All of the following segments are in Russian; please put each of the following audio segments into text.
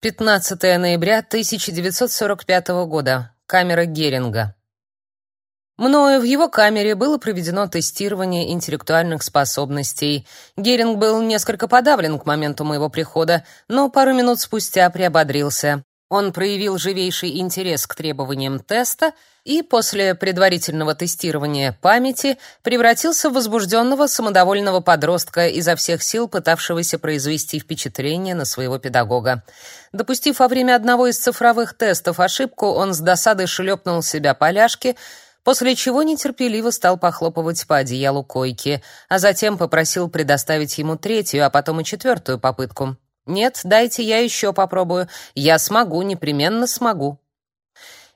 15 ноября 1945 года. Камера Геринга. Мною в его камере было проведено тестирование интеллектуальных способностей. Геринг был несколько подавлен к моменту моего прихода, но пару минут спустя приободрился. Он проявил живейший интерес к требованиям теста и после предварительного тестирования памяти превратился в возбужденного самодовольного подростка изо всех сил пытавшегося произвести впечатление на своего педагога. Допустив во время одного из цифровых тестов ошибку, он с досадой шлепнул себя по ляжке, после чего нетерпеливо стал похлопывать по одеялу койки, а затем попросил предоставить ему третью, а потом и четвертую попытку. Нет, дайте я еще попробую. Я смогу, непременно смогу.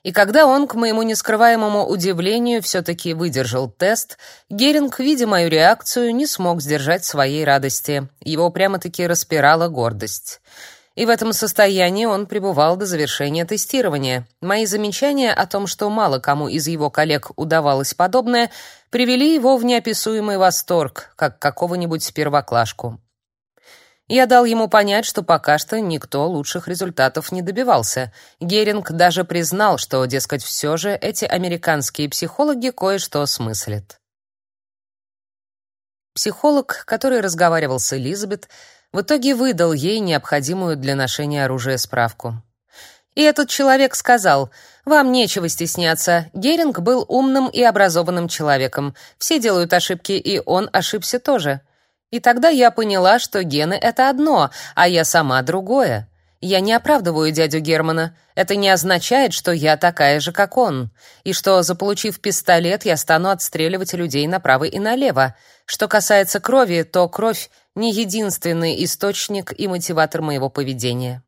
И когда он, к моему нескрываемому удивлению, все-таки выдержал тест, Геринг, видя мою реакцию, не смог сдержать своей радости. Его прямо-таки распирала гордость. И в этом состоянии он пребывал до завершения тестирования. Мои замечания о том, что мало кому из его коллег удавалось подобное, привели его в неописуемый восторг, как какого-нибудь первоклашку. Я дал ему понять, что пока что никто лучших результатов не добивался. Геринг даже признал, что, дескать, все же эти американские психологи кое-что смыслят. Психолог, который разговаривал с Элизабет, в итоге выдал ей необходимую для ношения оружия справку. И этот человек сказал: "Вам нечего стесняться. Геринг был умным и образованным человеком. Все делают ошибки, и он ошибся тоже. И тогда я поняла, что гены это одно, а я сама другое. Я не оправдываю дядю Германа. Это не означает, что я такая же, как он, и что заполучив пистолет, я стану отстреливать людей направо и налево. Что касается крови, то кровь не единственный источник и мотиватор моего поведения.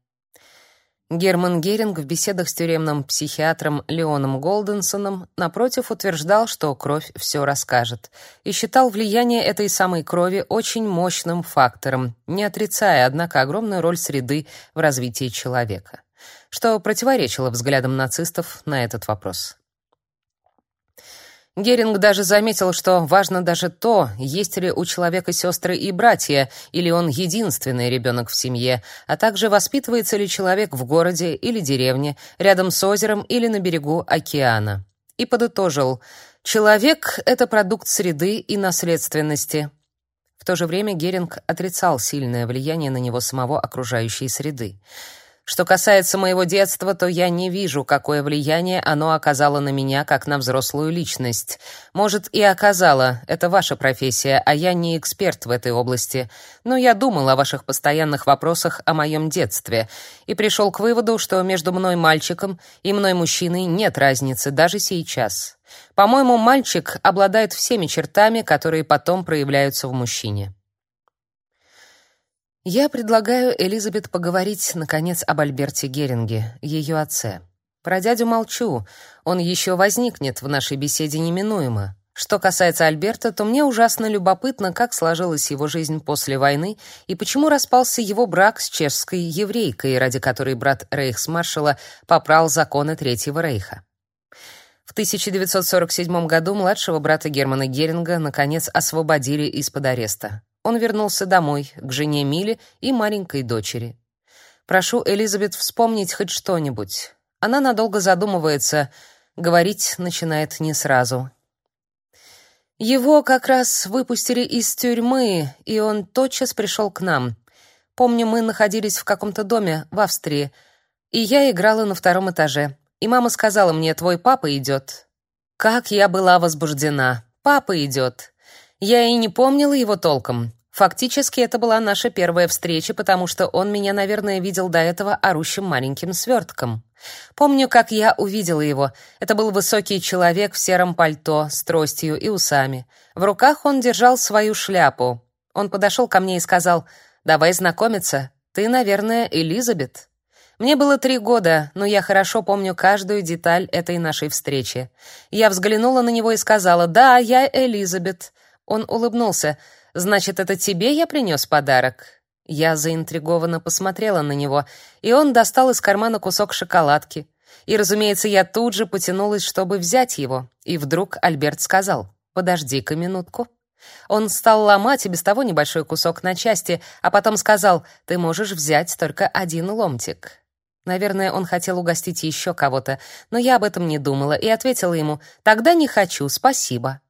Герман Геринг в беседах с тюремным психиатром Леоном Голденсоном напротив утверждал, что кровь все расскажет, и считал влияние этой самой крови очень мощным фактором, не отрицая, однако, огромную роль среды в развитии человека, что противоречило взглядам нацистов на этот вопрос. Геринг даже заметил, что важно даже то, есть ли у человека сестры и братья, или он единственный ребенок в семье, а также воспитывается ли человек в городе или деревне, рядом с озером или на берегу океана. И подытожил: человек это продукт среды и наследственности. В то же время Геринг отрицал сильное влияние на него самого окружающей среды. Что касается моего детства, то я не вижу, какое влияние оно оказало на меня как на взрослую личность. Может, и оказало. Это ваша профессия, а я не эксперт в этой области. Но я думал о ваших постоянных вопросах о моем детстве и пришел к выводу, что между мной мальчиком и мной мужчиной нет разницы даже сейчас. По-моему, мальчик обладает всеми чертами, которые потом проявляются в мужчине. Я предлагаю Элизабет поговорить наконец об Альберте Геринге, ее отце. Про дядю молчу, он еще возникнет в нашей беседе неминуемо. Что касается Альберта, то мне ужасно любопытно, как сложилась его жизнь после войны и почему распался его брак с чешской еврейкой, ради которой брат рейхсмаршала попрал законы Третьего рейха. В 1947 году младшего брата Германа Геринга наконец освободили из-под ареста он вернулся домой, к жене Миле и маленькой дочери. Прошу Элизабет вспомнить хоть что-нибудь. Она надолго задумывается, говорить начинает не сразу. Его как раз выпустили из тюрьмы, и он тотчас пришел к нам. Помню, мы находились в каком-то доме в Австрии, и я играла на втором этаже. И мама сказала мне: "Твой папа идет». Как я была возбуждена. Папа идет. Я и не помнила его толком. Фактически это была наша первая встреча, потому что он меня, наверное, видел до этого орущим маленьким свертком. Помню, как я увидела его. Это был высокий человек в сером пальто с тростью и усами. В руках он держал свою шляпу. Он подошел ко мне и сказал: "Давай знакомиться. Ты, наверное, Элизабет". Мне было три года, но я хорошо помню каждую деталь этой нашей встречи. Я взглянула на него и сказала: "Да, я Элизабет". Он улыбнулся. Значит, это тебе я принес подарок. Я заинтригованно посмотрела на него, и он достал из кармана кусок шоколадки. И, разумеется, я тут же потянулась, чтобы взять его. И вдруг Альберт сказал: "Подожди-ка минутку". Он стал ломать и без того небольшой кусок на части, а потом сказал: "Ты можешь взять только один ломтик". Наверное, он хотел угостить еще кого-то, но я об этом не думала и ответила ему: "Тогда не хочу, спасибо".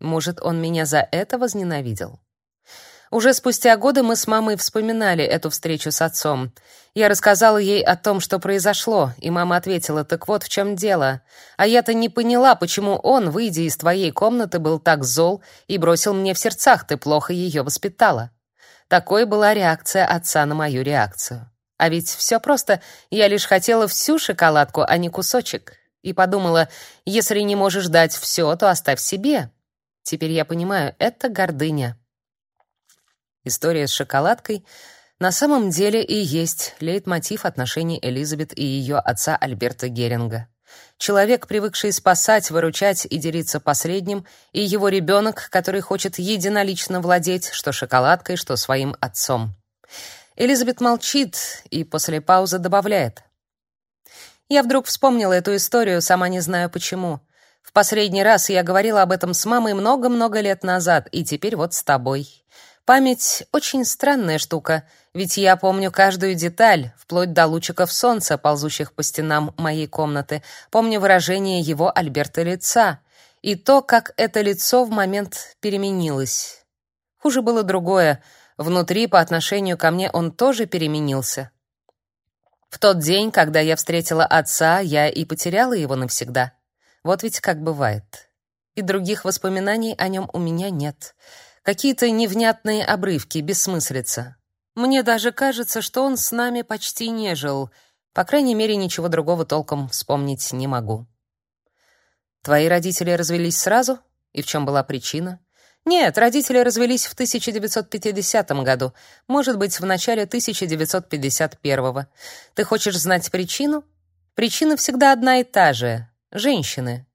Может, он меня за это возненавидел. Уже спустя годы мы с мамой вспоминали эту встречу с отцом. Я рассказала ей о том, что произошло, и мама ответила: "Так вот в чем дело. А я-то не поняла, почему он, выйдя из твоей комнаты, был так зол и бросил мне в сердцах: ты плохо ее воспитала". Такой была реакция отца на мою реакцию. А ведь все просто. Я лишь хотела всю шоколадку, а не кусочек. И подумала, если не можешь дать все, то оставь себе. Теперь я понимаю, это гордыня. История с шоколадкой на самом деле и есть лейтмотив отношений Элизабет и ее отца Альберта Геринга. Человек, привыкший спасать, выручать и делиться последним, и его ребенок, который хочет единолично владеть что шоколадкой, что своим отцом. Элизабет молчит и после паузы добавляет. Я вдруг вспомнила эту историю, сама не знаю почему. В последний раз я говорила об этом с мамой много-много лет назад, и теперь вот с тобой. Память очень странная штука, ведь я помню каждую деталь, вплоть до лучиков солнца, ползущих по стенам моей комнаты. Помню выражение его Альберта лица и то, как это лицо в момент переменилось. Хуже было другое. Внутри по отношению ко мне он тоже переменился. В тот день, когда я встретила отца, я и потеряла его навсегда. Вот ведь как бывает. И других воспоминаний о нем у меня нет. Какие-то невнятные обрывки, бессмыслица. Мне даже кажется, что он с нами почти не жил. По крайней мере, ничего другого толком вспомнить не могу. Твои родители развелись сразу? И в чем была причина? Нет, родители развелись в 1950 году, может быть, в начале 1951. Ты хочешь знать причину? Причина всегда одна и та же женщины.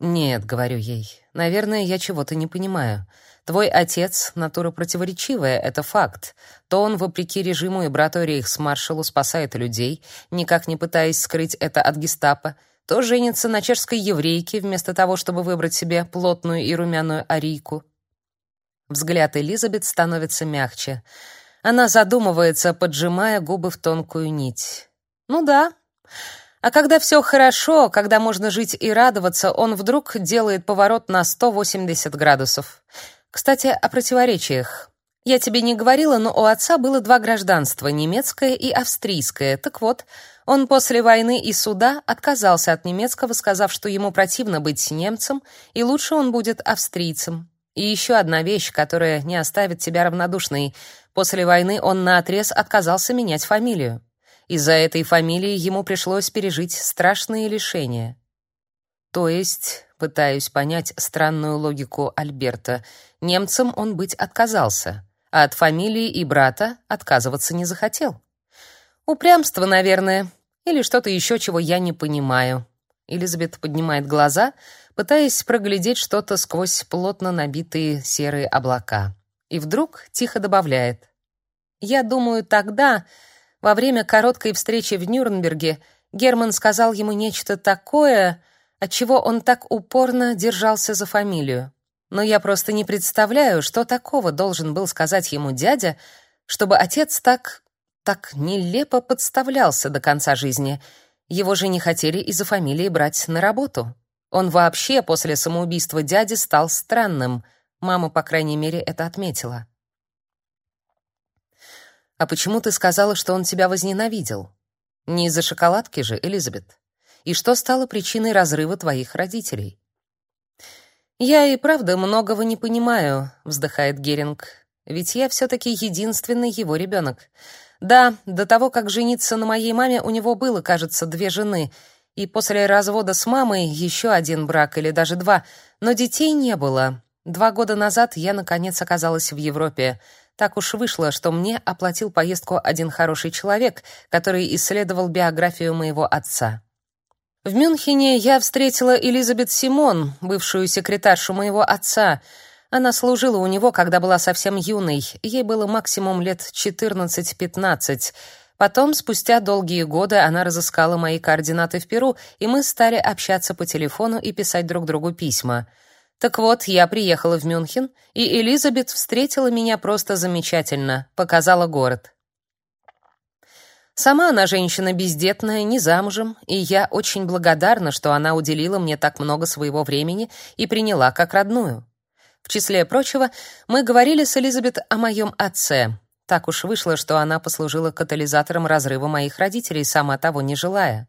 Нет, говорю ей. Наверное, я чего-то не понимаю. Твой отец натура противоречивая, это факт. То он вопреки режиму и брату рейхсмаршалу спасает людей, никак не пытаясь скрыть это от Гестапо то женится на чешской еврейке вместо того, чтобы выбрать себе плотную и румяную арийку. Взгляд Элизабет становится мягче. Она задумывается, поджимая губы в тонкую нить. Ну да. А когда все хорошо, когда можно жить и радоваться, он вдруг делает поворот на 180 градусов. Кстати, о противоречиях. Я тебе не говорила, но у отца было два гражданства, немецкое и австрийское. Так вот, он после войны и суда отказался от немецкого, сказав, что ему противно быть немцем, и лучше он будет австрийцем. И еще одна вещь, которая не оставит тебя равнодушной. После войны он наотрез отказался менять фамилию. Из-за этой фамилии ему пришлось пережить страшные лишения. То есть, пытаюсь понять странную логику Альберта, немцем он быть отказался, а от фамилии и брата отказываться не захотел. Упрямство, наверное, или что-то еще, чего я не понимаю. Элизабет поднимает глаза, пытаясь проглядеть что-то сквозь плотно набитые серые облака. И вдруг тихо добавляет: "Я думаю, тогда, во время короткой встречи в Нюрнберге, Герман сказал ему нечто такое, от чего он так упорно держался за фамилию. Но я просто не представляю, что такого должен был сказать ему дядя, чтобы отец так так нелепо подставлялся до конца жизни. Его же не хотели из-за фамилии брать на работу. Он вообще после самоубийства дяди стал странным. Мама, по крайней мере, это отметила. А почему ты сказала, что он тебя возненавидел? Не из-за шоколадки же, Элизабет. И что стало причиной разрыва твоих родителей? Я и правда многого не понимаю, вздыхает Геринг. Ведь я все таки единственный его ребенок. Да, до того, как жениться на моей маме, у него было, кажется, две жены, и после развода с мамой еще один брак или даже два, но детей не было. Два года назад я наконец оказалась в Европе. Так уж вышло, что мне оплатил поездку один хороший человек, который исследовал биографию моего отца. В Мюнхене я встретила Элизабет Симон, бывшую секретаршу моего отца. Она служила у него, когда была совсем юной. Ей было максимум лет 14-15. Потом, спустя долгие годы, она разыскала мои координаты в Перу, и мы стали общаться по телефону и писать друг другу письма. Так вот, я приехала в Мюнхен, и Элизабет встретила меня просто замечательно, показала город. Сама она женщина бездетная, не замужем, и я очень благодарна, что она уделила мне так много своего времени и приняла как родную. В числе прочего, мы говорили с Элизабет о моем отце. Так уж вышло, что она послужила катализатором разрыва моих родителей, сама того не желая.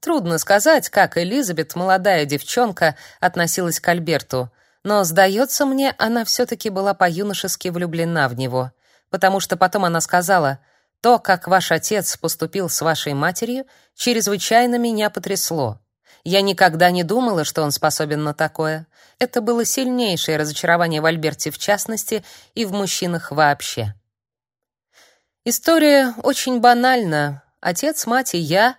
Трудно сказать, как Элизабет, молодая девчонка, относилась к Альберту, но, сдается мне, она все-таки была по-юношески влюблена в него, потому что потом она сказала — то, как ваш отец поступил с вашей матерью, чрезвычайно меня потрясло. Я никогда не думала, что он способен на такое. Это было сильнейшее разочарование в Альберте в частности и в мужчинах вообще. История очень банальна. Отец, мать и я,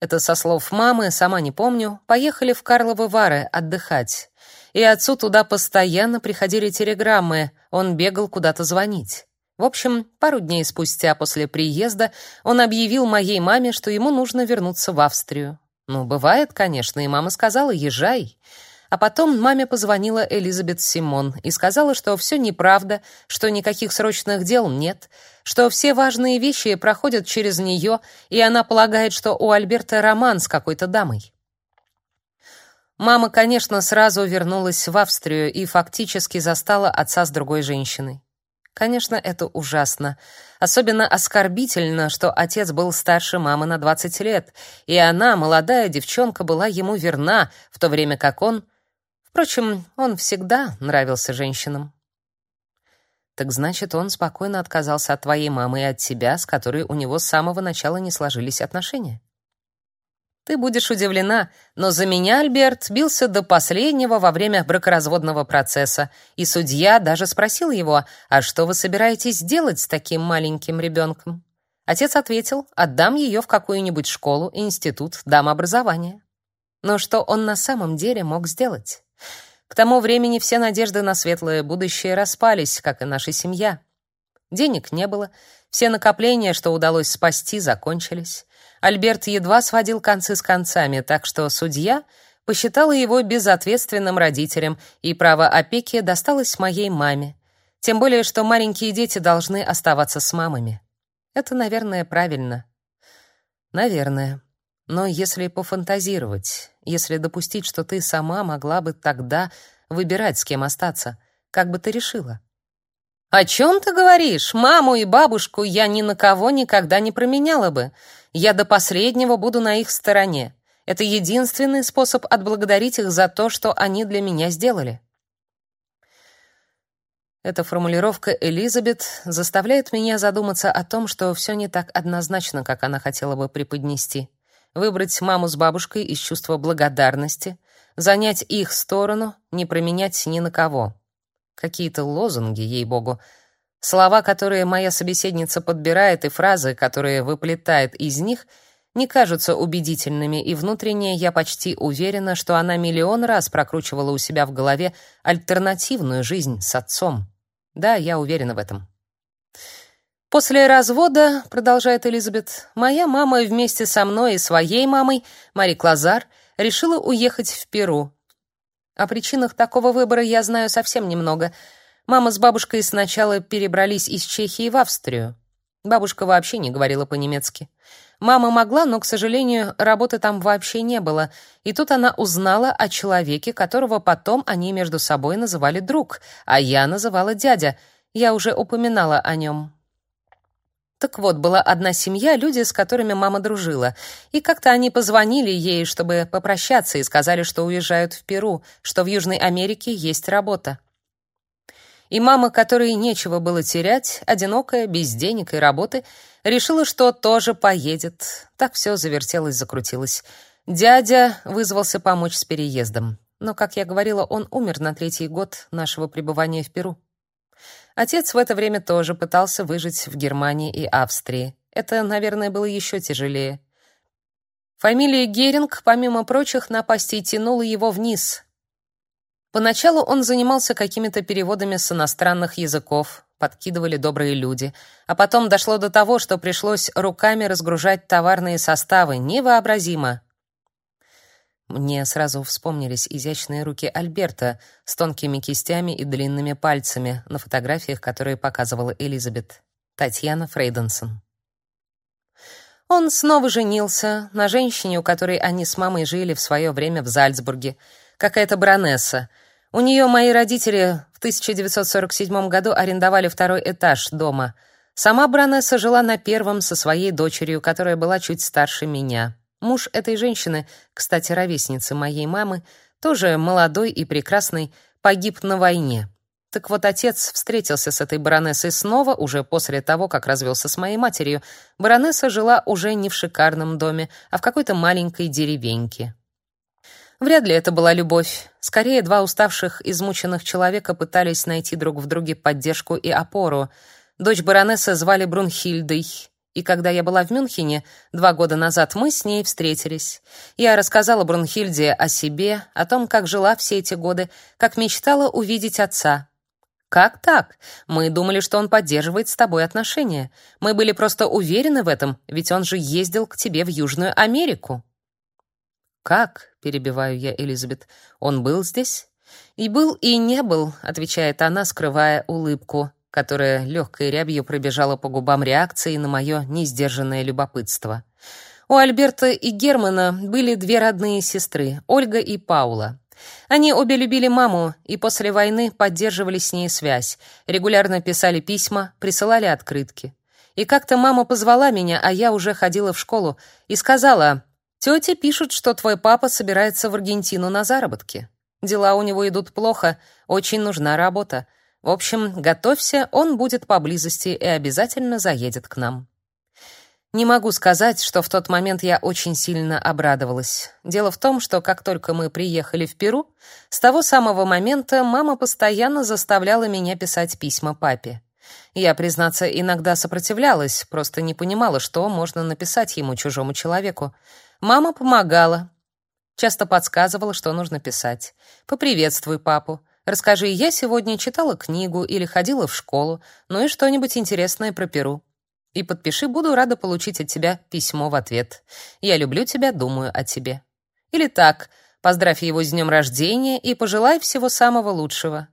это со слов мамы, сама не помню, поехали в Карловы Вары отдыхать. И отцу туда постоянно приходили телеграммы, он бегал куда-то звонить. В общем, пару дней спустя после приезда он объявил моей маме, что ему нужно вернуться в Австрию. Ну, бывает, конечно, и мама сказала: "Езжай". А потом маме позвонила Элизабет Симон и сказала, что все неправда, что никаких срочных дел нет, что все важные вещи проходят через нее, и она полагает, что у Альберта роман с какой-то дамой. Мама, конечно, сразу вернулась в Австрию и фактически застала отца с другой женщиной. Конечно, это ужасно. Особенно оскорбительно, что отец был старше мамы на 20 лет, и она, молодая девчонка, была ему верна, в то время как он... Впрочем, он всегда нравился женщинам. Так значит, он спокойно отказался от твоей мамы и от тебя, с которой у него с самого начала не сложились отношения. Ты будешь удивлена, но за меня Альберт бился до последнего во время бракоразводного процесса, и судья даже спросил его: "А что вы собираетесь делать с таким маленьким ребенком?" Отец ответил: "Отдам ее в какую-нибудь школу, институт, дам образование". Но что он на самом деле мог сделать? К тому времени все надежды на светлое будущее распались, как и наша семья. Денег не было, все накопления, что удалось спасти, закончились. Альберт едва сводил концы с концами, так что судья посчитала его безответственным родителем, и право опеки досталось моей маме. Тем более, что маленькие дети должны оставаться с мамами. Это, наверное, правильно. Наверное. Но если пофантазировать, если допустить, что ты сама могла бы тогда выбирать, с кем остаться, как бы ты решила? «О чем ты говоришь? Маму и бабушку я ни на кого никогда не променяла бы. Я до последнего буду на их стороне. Это единственный способ отблагодарить их за то, что они для меня сделали». Эта формулировка Элизабет заставляет меня задуматься о том, что все не так однозначно, как она хотела бы преподнести. Выбрать маму с бабушкой из чувства благодарности, занять их сторону, не променять ни на кого. Какие-то лозунги, ей-богу. Слова, которые моя собеседница подбирает, и фразы, которые выплетает из них, не кажутся убедительными, и внутренне я почти уверена, что она миллион раз прокручивала у себя в голове альтернативную жизнь с отцом. Да, я уверена в этом. После развода, продолжает Элизабет, моя мама вместе со мной и своей мамой, Мари Клазар, решила уехать в Перу, о причинах такого выбора я знаю совсем немного. Мама с бабушкой сначала перебрались из Чехии в Австрию. Бабушка вообще не говорила по-немецки. Мама могла, но, к сожалению, работы там вообще не было. И тут она узнала о человеке, которого потом они между собой называли друг, а я называла дядя. Я уже упоминала о нем. Так вот, была одна семья, люди, с которыми мама дружила. И как-то они позвонили ей, чтобы попрощаться, и сказали, что уезжают в Перу, что в Южной Америке есть работа. И мама, которой нечего было терять, одинокая, без денег и работы, решила, что тоже поедет. Так все завертелось, закрутилось. Дядя вызвался помочь с переездом. Но, как я говорила, он умер на третий год нашего пребывания в Перу. Отец в это время тоже пытался выжить в Германии и Австрии. Это, наверное, было еще тяжелее. Фамилия Геринг, помимо прочих напастей, тянула его вниз. Поначалу он занимался какими-то переводами с иностранных языков, подкидывали добрые люди, а потом дошло до того, что пришлось руками разгружать товарные составы, невообразимо. Мне сразу вспомнились изящные руки Альберта с тонкими кистями и длинными пальцами на фотографиях, которые показывала Элизабет. Татьяна Фрейденсон. Он снова женился на женщине, у которой они с мамой жили в свое время в Зальцбурге. Какая-то баронесса. У нее мои родители в 1947 году арендовали второй этаж дома. Сама баронесса жила на первом со своей дочерью, которая была чуть старше меня. Муж этой женщины, кстати, ровесницы моей мамы, тоже молодой и прекрасный, погиб на войне. Так вот, отец встретился с этой баронессой снова уже после того, как развелся с моей матерью. Баронесса жила уже не в шикарном доме, а в какой-то маленькой деревеньке. Вряд ли это была любовь. Скорее, два уставших, измученных человека пытались найти друг в друге поддержку и опору. Дочь баронессы звали Брунхильдой, и когда я была в Мюнхене два года назад, мы с ней встретились. Я рассказала Брунхильде о себе, о том, как жила все эти годы, как мечтала увидеть отца. Как так? Мы думали, что он поддерживает с тобой отношения. Мы были просто уверены в этом, ведь он же ездил к тебе в Южную Америку. Как? перебиваю я Элизабет. Он был здесь? И был, и не был, отвечает она, скрывая улыбку, которая легкой рябью пробежала по губам реакции на мое несдержанное любопытство. У Альберта и Германа были две родные сестры, Ольга и Паула. Они обе любили маму и после войны поддерживали с ней связь, регулярно писали письма, присылали открытки. И как-то мама позвала меня, а я уже ходила в школу, и сказала, «Тети пишут, что твой папа собирается в Аргентину на заработки. Дела у него идут плохо, очень нужна работа. В общем, готовься, он будет поблизости и обязательно заедет к нам». Не могу сказать, что в тот момент я очень сильно обрадовалась. Дело в том, что как только мы приехали в Перу, с того самого момента мама постоянно заставляла меня писать письма папе. Я, признаться, иногда сопротивлялась, просто не понимала, что можно написать ему чужому человеку. Мама помогала, часто подсказывала, что нужно писать. Поприветствуй папу. Расскажи, я сегодня читала книгу или ходила в школу, ну и что-нибудь интересное про Перу. И подпиши, буду рада получить от тебя письмо в ответ. Я люблю тебя, думаю о тебе. Или так, поздравь его с днем рождения и пожелай всего самого лучшего.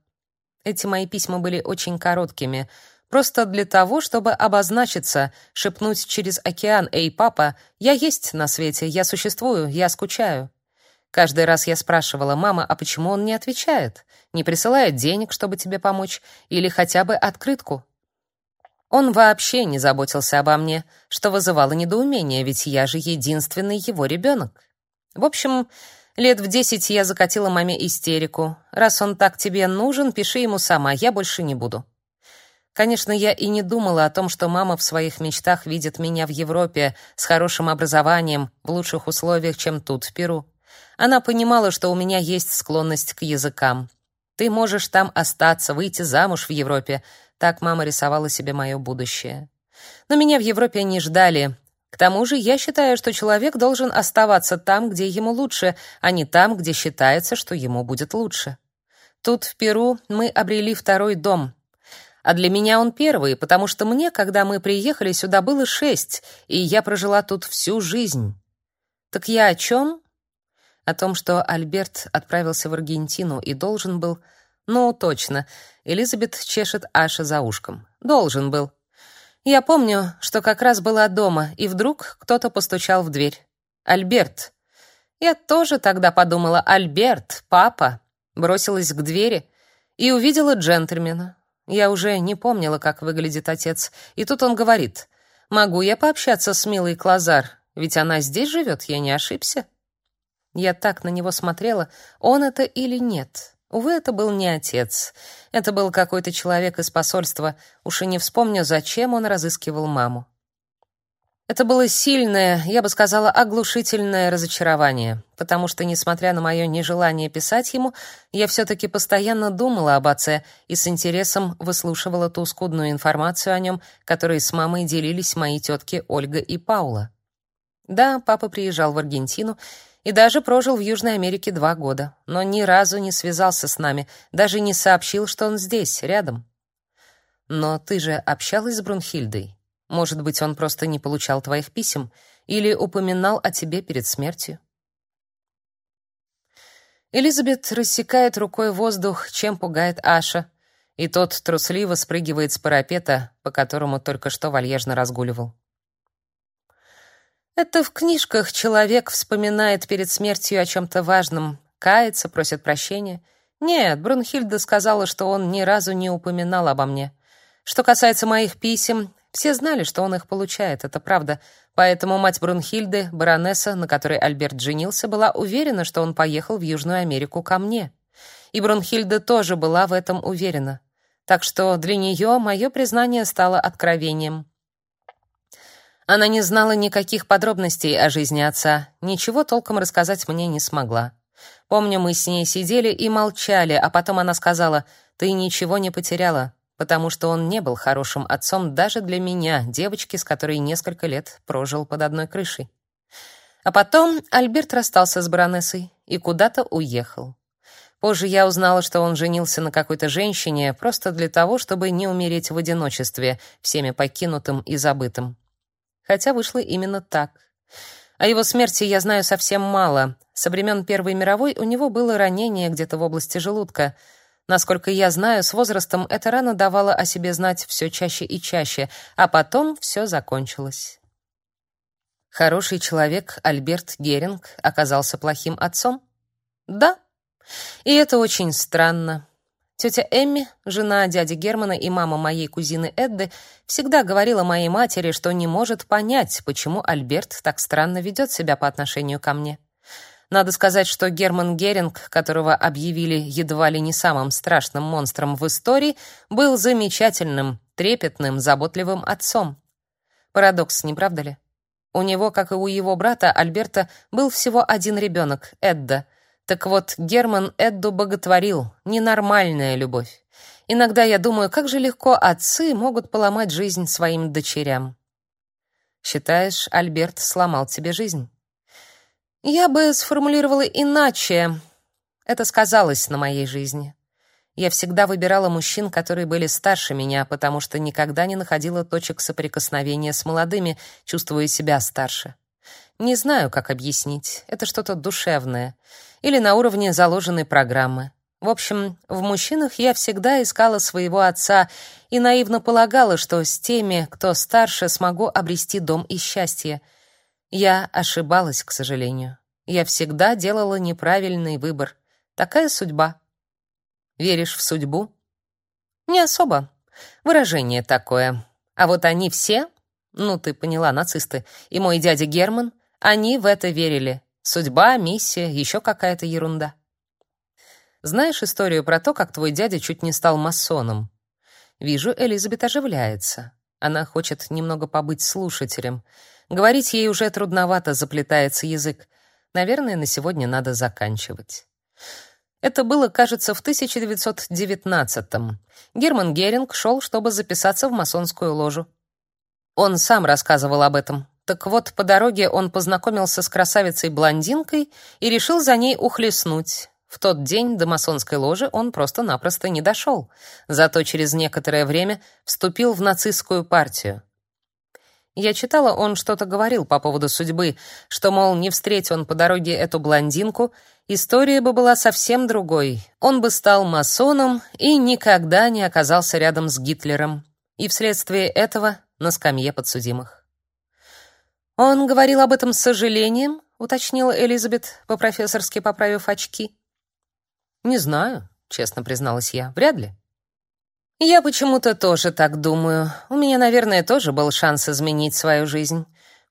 Эти мои письма были очень короткими, просто для того, чтобы обозначиться, шепнуть через океан: "Эй, папа, я есть на свете, я существую, я скучаю". Каждый раз я спрашивала: "Мама, а почему он не отвечает? Не присылает денег, чтобы тебе помочь, или хотя бы открытку?" Он вообще не заботился обо мне, что вызывало недоумение, ведь я же единственный его ребенок. В общем, лет в десять я закатила маме истерику. Раз он так тебе нужен, пиши ему сама, я больше не буду. Конечно, я и не думала о том, что мама в своих мечтах видит меня в Европе с хорошим образованием, в лучших условиях, чем тут, в Перу. Она понимала, что у меня есть склонность к языкам. Ты можешь там остаться, выйти замуж в Европе, так мама рисовала себе мое будущее. Но меня в Европе не ждали. К тому же я считаю, что человек должен оставаться там, где ему лучше, а не там, где считается, что ему будет лучше. Тут, в Перу, мы обрели второй дом. А для меня он первый, потому что мне, когда мы приехали сюда, было шесть, и я прожила тут всю жизнь. Так я о чем? О том, что Альберт отправился в Аргентину и должен был ну, точно. Элизабет чешет Аша за ушком. Должен был. Я помню, что как раз была дома, и вдруг кто-то постучал в дверь. Альберт. Я тоже тогда подумала: Альберт, папа. Бросилась к двери и увидела джентльмена. Я уже не помнила, как выглядит отец, и тут он говорит: "Могу я пообщаться с милой Клазар? Ведь она здесь живет, я не ошибся". Я так на него смотрела, он это или нет. Увы, это был не отец. Это был какой-то человек из посольства. Уж и не вспомню, зачем он разыскивал маму. Это было сильное, я бы сказала, оглушительное разочарование, потому что, несмотря на мое нежелание писать ему, я все-таки постоянно думала об отце и с интересом выслушивала ту скудную информацию о нем, которой с мамой делились мои тетки Ольга и Паула. Да, папа приезжал в Аргентину и даже прожил в Южной Америке два года, но ни разу не связался с нами, даже не сообщил, что он здесь, рядом. Но ты же общалась с Брунхильдой. Может быть, он просто не получал твоих писем или упоминал о тебе перед смертью? Элизабет рассекает рукой воздух, чем пугает Аша, и тот трусливо спрыгивает с парапета, по которому только что вальяжно разгуливал. Это в книжках человек вспоминает перед смертью о чем то важном, кается, просит прощения. Нет, Брунхильда сказала, что он ни разу не упоминал обо мне. Что касается моих писем, все знали, что он их получает, это правда. Поэтому мать Брунхильды, баронесса, на которой Альберт женился, была уверена, что он поехал в Южную Америку ко мне. И Брунхильда тоже была в этом уверена. Так что для нее мое признание стало откровением. Она не знала никаких подробностей о жизни отца, ничего толком рассказать мне не смогла. Помню, мы с ней сидели и молчали, а потом она сказала: "Ты ничего не потеряла, потому что он не был хорошим отцом даже для меня, девочки, с которой несколько лет прожил под одной крышей". А потом Альберт расстался с баронессой и куда-то уехал. Позже я узнала, что он женился на какой-то женщине просто для того, чтобы не умереть в одиночестве, всеми покинутым и забытым хотя вышло именно так. О его смерти я знаю совсем мало. Со времен Первой мировой у него было ранение где-то в области желудка. Насколько я знаю, с возрастом эта рана давала о себе знать все чаще и чаще, а потом все закончилось. Хороший человек Альберт Геринг оказался плохим отцом? Да. И это очень странно. Тетя Эмми, жена дяди Германа и мама моей кузины Эдды, всегда говорила моей матери, что не может понять, почему Альберт так странно ведет себя по отношению ко мне. Надо сказать, что Герман Геринг, которого объявили едва ли не самым страшным монстром в истории, был замечательным, трепетным, заботливым отцом. Парадокс, не правда ли? У него, как и у его брата Альберта, был всего один ребенок — Эдда — так вот, Герман Эдду боготворил. Ненормальная любовь. Иногда я думаю, как же легко отцы могут поломать жизнь своим дочерям. Считаешь, Альберт сломал тебе жизнь? Я бы сформулировала иначе. Это сказалось на моей жизни. Я всегда выбирала мужчин, которые были старше меня, потому что никогда не находила точек соприкосновения с молодыми, чувствуя себя старше. Не знаю, как объяснить. Это что-то душевное или на уровне заложенной программы. В общем, в мужчинах я всегда искала своего отца и наивно полагала, что с теми, кто старше, смогу обрести дом и счастье. Я ошибалась, к сожалению. Я всегда делала неправильный выбор. Такая судьба. Веришь в судьбу? Не особо. Выражение такое. А вот они все, ну ты поняла, нацисты, и мой дядя Герман, они в это верили. Судьба, миссия, еще какая-то ерунда. Знаешь историю про то, как твой дядя чуть не стал масоном? Вижу, Элизабет оживляется. Она хочет немного побыть слушателем. Говорить ей уже трудновато, заплетается язык. Наверное, на сегодня надо заканчивать. Это было, кажется, в 1919-м. Герман Геринг шел, чтобы записаться в масонскую ложу. Он сам рассказывал об этом. Так вот, по дороге он познакомился с красавицей-блондинкой и решил за ней ухлестнуть. В тот день до масонской ложи он просто-напросто не дошел, зато через некоторое время вступил в нацистскую партию. Я читала, он что-то говорил по поводу судьбы, что, мол, не встреть он по дороге эту блондинку, история бы была совсем другой. Он бы стал масоном и никогда не оказался рядом с Гитлером. И вследствие этого на скамье подсудимых. Он говорил об этом с сожалением, уточнила Элизабет, по-профессорски поправив очки. Не знаю, честно призналась я. Вряд ли. Я почему-то тоже так думаю. У меня, наверное, тоже был шанс изменить свою жизнь.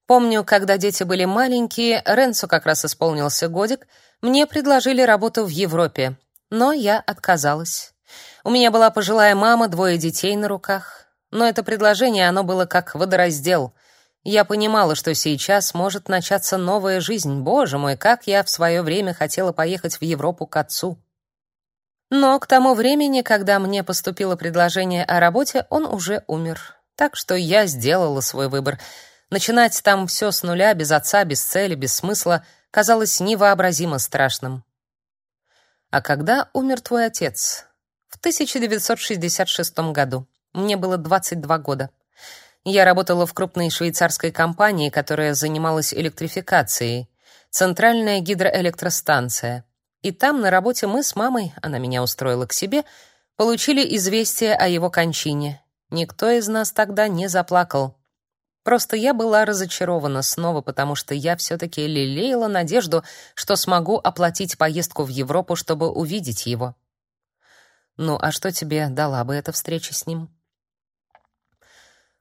Помню, когда дети были маленькие, Ренцу как раз исполнился годик, мне предложили работу в Европе, но я отказалась. У меня была пожилая мама, двое детей на руках, но это предложение, оно было как водораздел — я понимала, что сейчас может начаться новая жизнь. Боже мой, как я в свое время хотела поехать в Европу к отцу. Но к тому времени, когда мне поступило предложение о работе, он уже умер. Так что я сделала свой выбор. Начинать там все с нуля, без отца, без цели, без смысла, казалось невообразимо страшным. А когда умер твой отец? В 1966 году. Мне было 22 года. Я работала в крупной швейцарской компании, которая занималась электрификацией. Центральная гидроэлектростанция. И там на работе мы с мамой, она меня устроила к себе, получили известие о его кончине. Никто из нас тогда не заплакал. Просто я была разочарована снова, потому что я все-таки лелеяла надежду, что смогу оплатить поездку в Европу, чтобы увидеть его. Ну, а что тебе дала бы эта встреча с ним?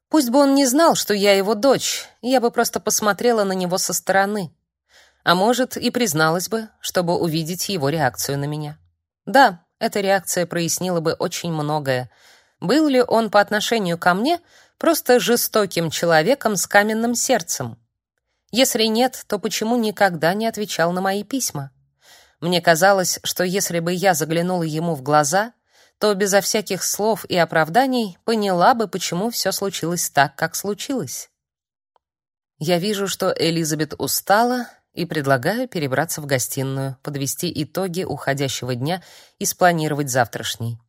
Пусть бы он не знал, что я его дочь, я бы просто посмотрела на него со стороны. А может, и призналась бы, чтобы увидеть его реакцию на меня. Да, эта реакция прояснила бы очень многое. Был ли он по отношению ко мне просто жестоким человеком с каменным сердцем? Если нет, то почему никогда не отвечал на мои письма? Мне казалось, что если бы я заглянула ему в глаза, то безо всяких слов и оправданий поняла бы, почему все случилось так, как случилось. Я вижу, что Элизабет устала, и предлагаю перебраться в гостиную, подвести итоги уходящего дня и спланировать завтрашний.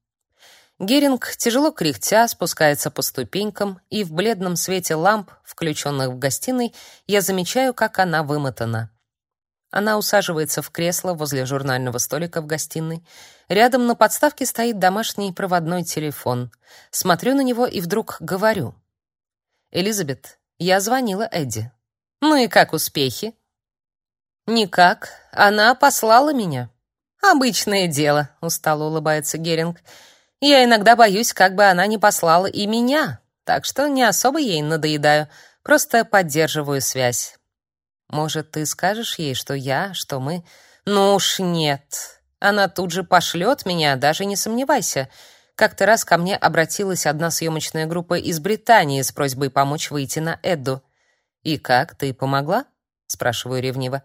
Геринг, тяжело кряхтя, спускается по ступенькам, и в бледном свете ламп, включенных в гостиной, я замечаю, как она вымотана. Она усаживается в кресло возле журнального столика в гостиной. Рядом на подставке стоит домашний проводной телефон. Смотрю на него и вдруг говорю: "Элизабет, я звонила Эдди. Ну и как успехи?" "Никак. Она послала меня." "Обычное дело", устало улыбается Геринг. Я иногда боюсь, как бы она не послала и меня, так что не особо ей надоедаю, просто поддерживаю связь. Может, ты скажешь ей, что я, что мы... Ну уж нет. Она тут же пошлет меня, даже не сомневайся. Как-то раз ко мне обратилась одна съемочная группа из Британии с просьбой помочь выйти на Эдду. «И как, ты помогла?» — спрашиваю ревниво.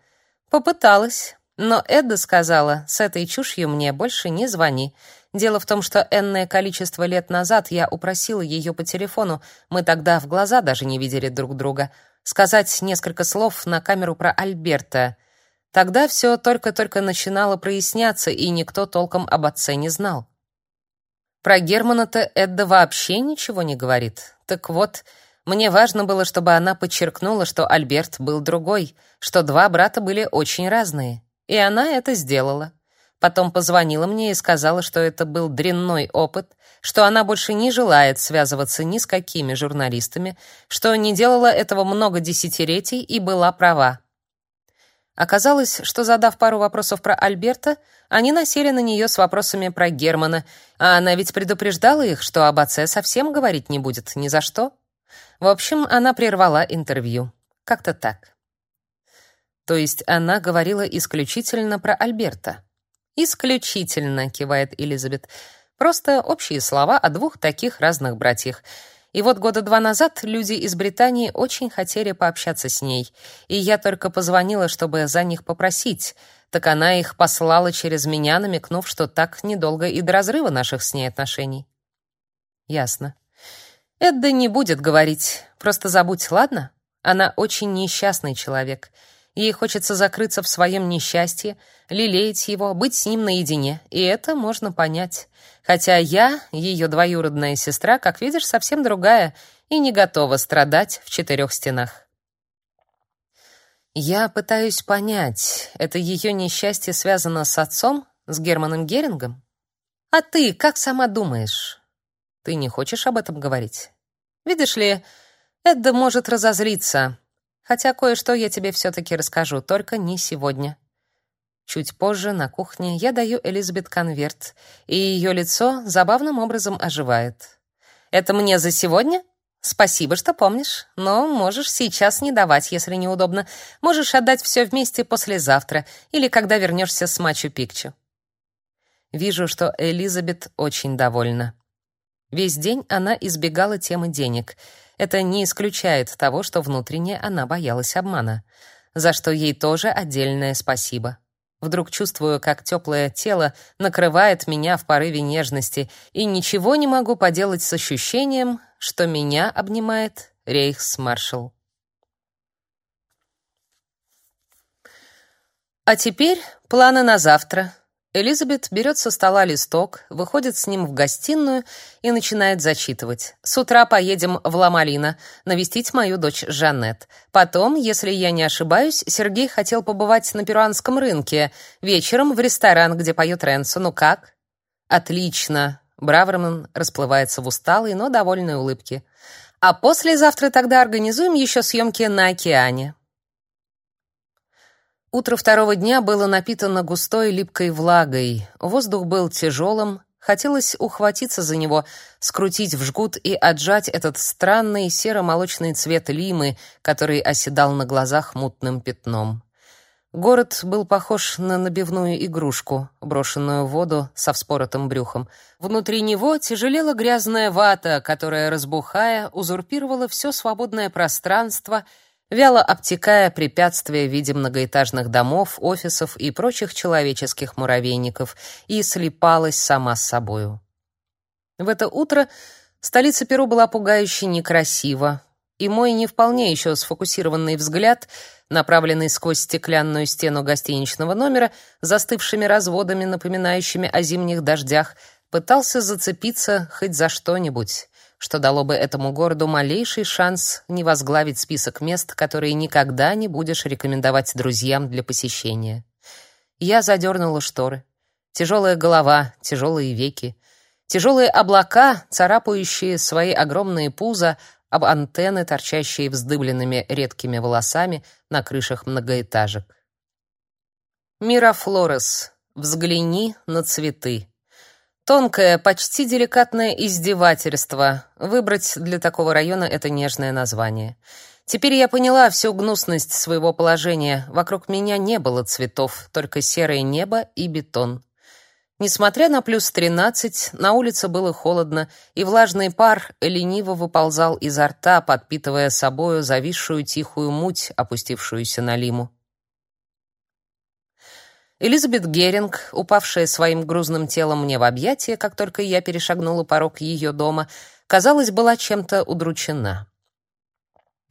«Попыталась. Но Эдда сказала, с этой чушью мне больше не звони. Дело в том, что энное количество лет назад я упросила ее по телефону, мы тогда в глаза даже не видели друг друга, сказать несколько слов на камеру про Альберта. Тогда все только-только начинало проясняться, и никто толком об отце не знал. Про Германа-то Эдда вообще ничего не говорит. Так вот, мне важно было, чтобы она подчеркнула, что Альберт был другой, что два брата были очень разные. И она это сделала. Потом позвонила мне и сказала, что это был дрянной опыт, что она больше не желает связываться ни с какими журналистами, что не делала этого много десятилетий и была права. Оказалось, что задав пару вопросов про Альберта, они насели на нее с вопросами про Германа, а она ведь предупреждала их, что об отце совсем говорить не будет ни за что. В общем, она прервала интервью. Как-то так. То есть она говорила исключительно про Альберта. Исключительно, кивает Элизабет. Просто общие слова о двух таких разных братьях. И вот года два назад люди из Британии очень хотели пообщаться с ней, и я только позвонила, чтобы за них попросить. Так она их послала через меня, намекнув, что так недолго и до разрыва наших с ней отношений. Ясно. Эдда не будет говорить. Просто забудь, ладно? Она очень несчастный человек. Ей хочется закрыться в своем несчастье, лелеять его, быть с ним наедине, и это можно понять. Хотя я, ее двоюродная сестра, как видишь, совсем другая и не готова страдать в четырех стенах. Я пытаюсь понять, это ее несчастье связано с отцом, с Германом Герингом? А ты как сама думаешь? Ты не хочешь об этом говорить? Видишь ли, Эдда может разозлиться, Хотя кое-что я тебе все таки расскажу, только не сегодня. Чуть позже на кухне я даю Элизабет конверт, и ее лицо забавным образом оживает. Это мне за сегодня? Спасибо, что помнишь. Но можешь сейчас не давать, если неудобно. Можешь отдать все вместе послезавтра или когда вернешься с Мачу-Пикчу. Вижу, что Элизабет очень довольна. Весь день она избегала темы денег — это не исключает того, что внутренне она боялась обмана, за что ей тоже отдельное спасибо. Вдруг чувствую, как теплое тело накрывает меня в порыве нежности, и ничего не могу поделать с ощущением, что меня обнимает рейхсмаршал. А теперь планы на завтра. Элизабет берет со стола листок, выходит с ним в гостиную и начинает зачитывать. «С утра поедем в Ла-Малина навестить мою дочь Жанет. Потом, если я не ошибаюсь, Сергей хотел побывать на перуанском рынке. Вечером в ресторан, где поет Ренсо. Ну как?» «Отлично!» Браверман расплывается в усталой, но довольной улыбке. А послезавтра тогда организуем еще съемки на океане. Утро второго дня было напитано густой липкой влагой. Воздух был тяжелым, хотелось ухватиться за него, скрутить в жгут и отжать этот странный серо-молочный цвет лимы, который оседал на глазах мутным пятном. Город был похож на набивную игрушку, брошенную в воду со вспоротым брюхом. Внутри него тяжелела грязная вата, которая, разбухая, узурпировала все свободное пространство, вяло обтекая препятствия в виде многоэтажных домов, офисов и прочих человеческих муравейников, и слипалась сама с собою. В это утро столица Перу была пугающе некрасива, и мой не вполне еще сфокусированный взгляд — направленный сквозь стеклянную стену гостиничного номера, застывшими разводами, напоминающими о зимних дождях, пытался зацепиться хоть за что-нибудь, что дало бы этому городу малейший шанс не возглавить список мест, которые никогда не будешь рекомендовать друзьям для посещения. Я задернула шторы. Тяжелая голова, тяжелые веки, тяжелые облака, царапающие свои огромные пузо об антенны, торчащие вздыбленными редкими волосами на крышах многоэтажек. Мирафлорес. Взгляни на цветы. Тонкое, почти деликатное издевательство. Выбрать для такого района это нежное название. Теперь я поняла всю гнусность своего положения. Вокруг меня не было цветов, только серое небо и бетон. Несмотря на плюс тринадцать, на улице было холодно, и влажный пар лениво выползал изо рта, подпитывая собою зависшую тихую муть, опустившуюся на лиму. Элизабет Геринг, упавшая своим грузным телом мне в объятия, как только я перешагнула порог ее дома, казалось, была чем-то удручена.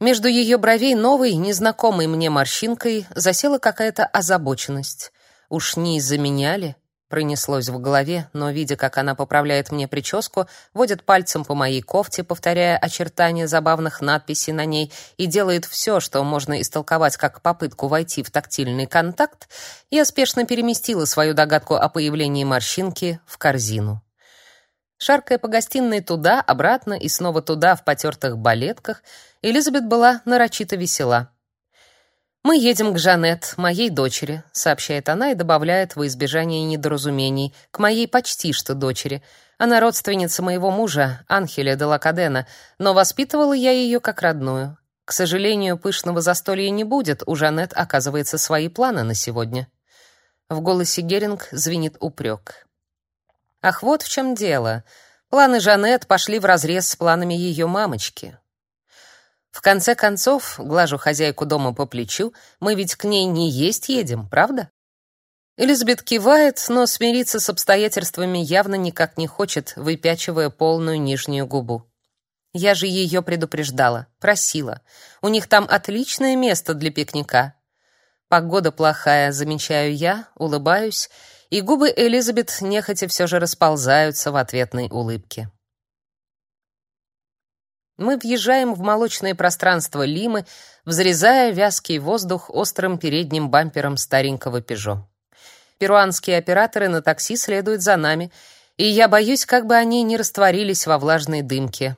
Между ее бровей новой, незнакомой мне морщинкой засела какая-то озабоченность. Уж не из-за меня ли? Пронеслось в голове, но, видя, как она поправляет мне прическу, водит пальцем по моей кофте, повторяя очертания забавных надписей на ней, и делает все, что можно истолковать как попытку войти в тактильный контакт, я спешно переместила свою догадку о появлении морщинки в корзину. Шаркая по гостиной туда, обратно и снова туда в потертых балетках, Элизабет была нарочито весела. Мы едем к Жанет, моей дочери, сообщает она и добавляет во избежание недоразумений, к моей почти что дочери. Она родственница моего мужа, Анхеля де Лакадена, но воспитывала я ее как родную. К сожалению, пышного застолья не будет, у Жанет, оказывается, свои планы на сегодня. В голосе Геринг звенит упрек. Ах, вот в чем дело. Планы Жанет пошли вразрез с планами ее мамочки. В конце концов, глажу хозяйку дома по плечу, мы ведь к ней не есть едем, правда? Элизабет кивает, но смириться с обстоятельствами явно никак не хочет, выпячивая полную нижнюю губу. Я же ее предупреждала, просила. У них там отличное место для пикника. Погода плохая, замечаю я, улыбаюсь, и губы Элизабет нехотя все же расползаются в ответной улыбке. Мы въезжаем в молочное пространство Лимы, взрезая вязкий воздух острым передним бампером старенького «Пежо». Перуанские операторы на такси следуют за нами, и я боюсь, как бы они не растворились во влажной дымке.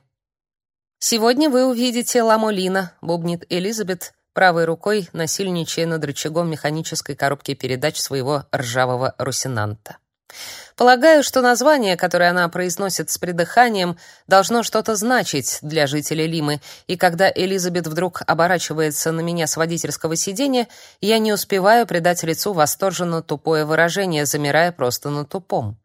«Сегодня вы увидите Ламолина», — бубнит Элизабет, правой рукой насильничая над рычагом механической коробки передач своего ржавого русинанта. Полагаю, что название, которое она произносит с придыханием, должно что-то значить для жителей Лимы, и когда Элизабет вдруг оборачивается на меня с водительского сиденья, я не успеваю придать лицу восторженно тупое выражение, замирая просто на тупом.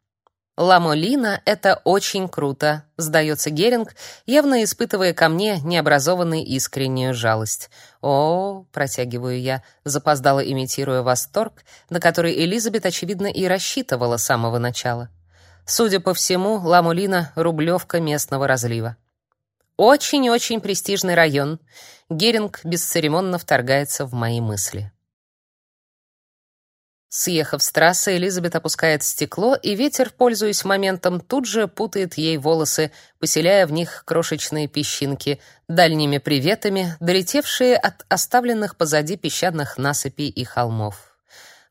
Ламолина — это очень круто, сдается Геринг, явно испытывая ко мне необразованную искреннюю жалость. О, протягиваю я, запоздало имитируя восторг, на который Элизабет очевидно и рассчитывала с самого начала. Судя по всему, Ламолина — рублевка местного разлива. Очень-очень престижный район. Геринг бесцеремонно вторгается в мои мысли. Съехав с трассы, Элизабет опускает стекло, и ветер, пользуясь моментом, тут же путает ей волосы, поселяя в них крошечные песчинки, дальними приветами, долетевшие от оставленных позади песчаных насыпей и холмов.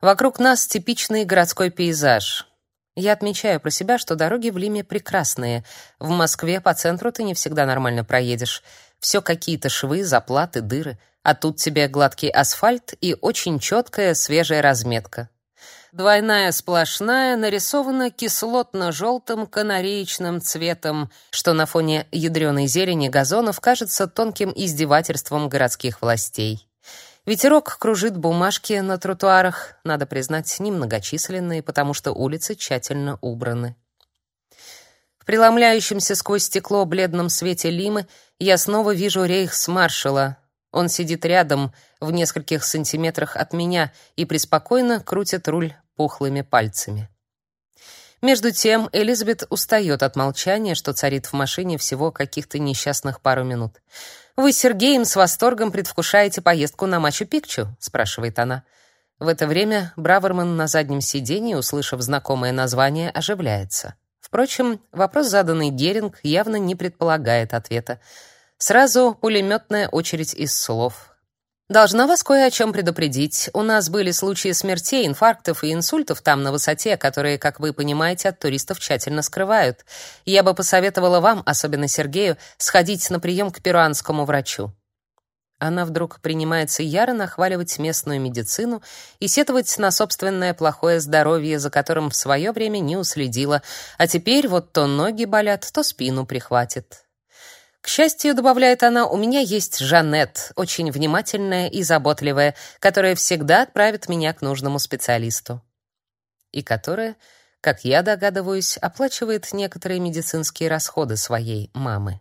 Вокруг нас типичный городской пейзаж. Я отмечаю про себя, что дороги в Лиме прекрасные. В Москве по центру ты не всегда нормально проедешь. Все какие-то швы, заплаты, дыры. А тут тебе гладкий асфальт и очень четкая свежая разметка. Двойная сплошная нарисована кислотно-желтым канареечным цветом, что на фоне ядреной зелени газонов кажется тонким издевательством городских властей. Ветерок кружит бумажки на тротуарах, надо признать, немногочисленные, потому что улицы тщательно убраны. В преломляющемся сквозь стекло бледном свете лимы я снова вижу рейхсмаршала. Он сидит рядом, в нескольких сантиметрах от меня, и преспокойно крутит руль пухлыми пальцами. Между тем Элизабет устает от молчания, что царит в машине всего каких-то несчастных пару минут. «Вы с Сергеем с восторгом предвкушаете поездку на Мачу-Пикчу?» — спрашивает она. В это время Браверман на заднем сиденье, услышав знакомое название, оживляется. Впрочем, вопрос, заданный Геринг, явно не предполагает ответа. Сразу пулеметная очередь из слов. Должна вас кое о чем предупредить. У нас были случаи смертей, инфарктов и инсультов там на высоте, которые, как вы понимаете, от туристов тщательно скрывают. Я бы посоветовала вам, особенно Сергею, сходить на прием к перуанскому врачу. Она вдруг принимается яро нахваливать местную медицину и сетовать на собственное плохое здоровье, за которым в свое время не уследила, а теперь вот то ноги болят, то спину прихватит. К счастью, добавляет она, у меня есть Жанет, очень внимательная и заботливая, которая всегда отправит меня к нужному специалисту. И которая, как я догадываюсь, оплачивает некоторые медицинские расходы своей мамы.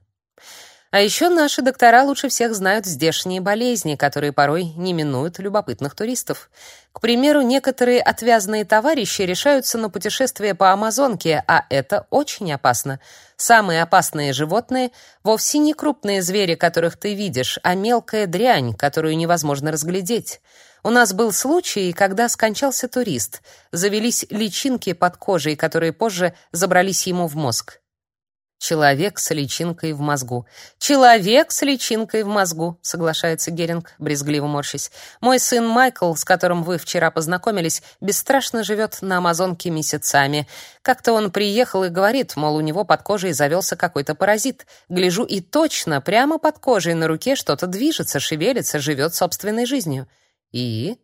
А еще наши доктора лучше всех знают здешние болезни, которые порой не минуют любопытных туристов. К примеру, некоторые отвязные товарищи решаются на путешествие по Амазонке, а это очень опасно. Самые опасные животные вовсе не крупные звери, которых ты видишь, а мелкая дрянь, которую невозможно разглядеть. У нас был случай, когда скончался турист. Завелись личинки под кожей, которые позже забрались ему в мозг. Человек с личинкой в мозгу. Человек с личинкой в мозгу, соглашается Геринг, брезгливо морщась. Мой сын Майкл, с которым вы вчера познакомились, бесстрашно живет на Амазонке месяцами. Как-то он приехал и говорит, мол, у него под кожей завелся какой-то паразит. Гляжу и точно, прямо под кожей на руке что-то движется, шевелится, живет собственной жизнью. И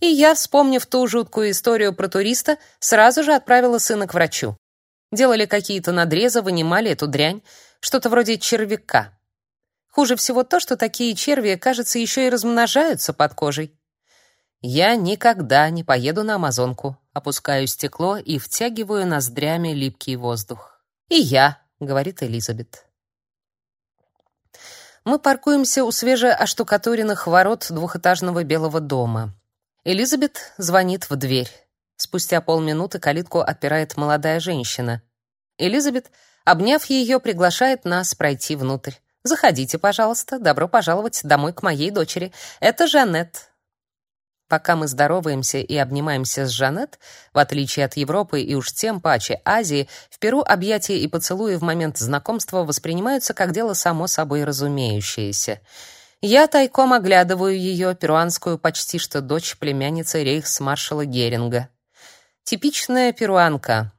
и я, вспомнив ту жуткую историю про туриста, сразу же отправила сына к врачу. Делали какие-то надрезы, вынимали эту дрянь, что-то вроде червяка. Хуже всего то, что такие черви, кажется, еще и размножаются под кожей. Я никогда не поеду на Амазонку. Опускаю стекло и втягиваю ноздрями липкий воздух. И я, говорит Элизабет. Мы паркуемся у свежеоштукатуренных ворот двухэтажного белого дома. Элизабет звонит в дверь. Спустя полминуты калитку отпирает молодая женщина. Элизабет, обняв ее, приглашает нас пройти внутрь. Заходите, пожалуйста. Добро пожаловать домой к моей дочери. Это Жанет. Пока мы здороваемся и обнимаемся с Жанет, в отличие от Европы и уж тем паче Азии, в Перу объятия и поцелуи в момент знакомства воспринимаются как дело само собой разумеющееся. Я тайком оглядываю ее, перуанскую почти что дочь племянницы рейхсмаршала Геринга. Типичная перуанка.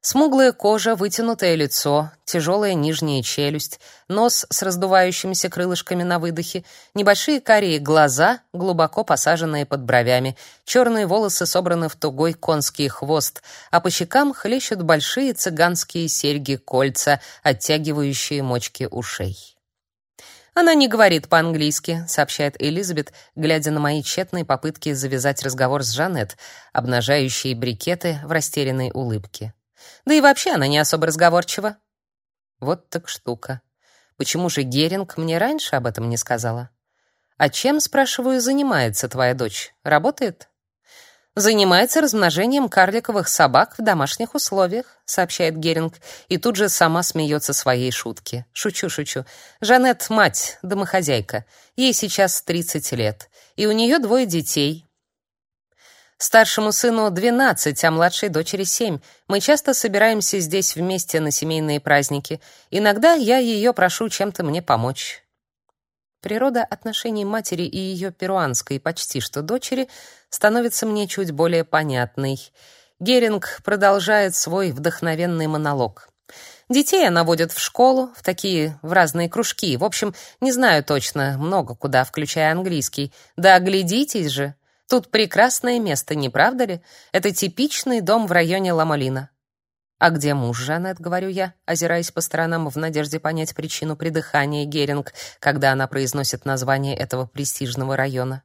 Смуглая кожа, вытянутое лицо, тяжелая нижняя челюсть, нос с раздувающимися крылышками на выдохе, небольшие карие глаза, глубоко посаженные под бровями, черные волосы собраны в тугой конский хвост, а по щекам хлещут большие цыганские серьги-кольца, оттягивающие мочки ушей. Она не говорит по-английски, сообщает Элизабет, глядя на мои тщетные попытки завязать разговор с Жанет, обнажающие брикеты в растерянной улыбке. Да и вообще она не особо разговорчива. Вот так штука. Почему же Геринг мне раньше об этом не сказала? А чем, спрашиваю, занимается твоя дочь? Работает? Занимается размножением карликовых собак в домашних условиях, сообщает Геринг, и тут же сама смеется своей шутке. Шучу, шучу. Жанет мать, домохозяйка. Ей сейчас 30 лет, и у нее двое детей. Старшему сыну 12, а младшей дочери 7. Мы часто собираемся здесь вместе на семейные праздники. Иногда я ее прошу чем-то мне помочь. Природа отношений матери и ее перуанской почти что дочери становится мне чуть более понятной. Геринг продолжает свой вдохновенный монолог. Детей она водит в школу, в такие, в разные кружки. В общем, не знаю точно, много куда, включая английский. Да оглядитесь же. Тут прекрасное место, не правда ли? Это типичный дом в районе Ламолина. А где муж Жанет, говорю я, озираясь по сторонам в надежде понять причину придыхания Геринг, когда она произносит название этого престижного района.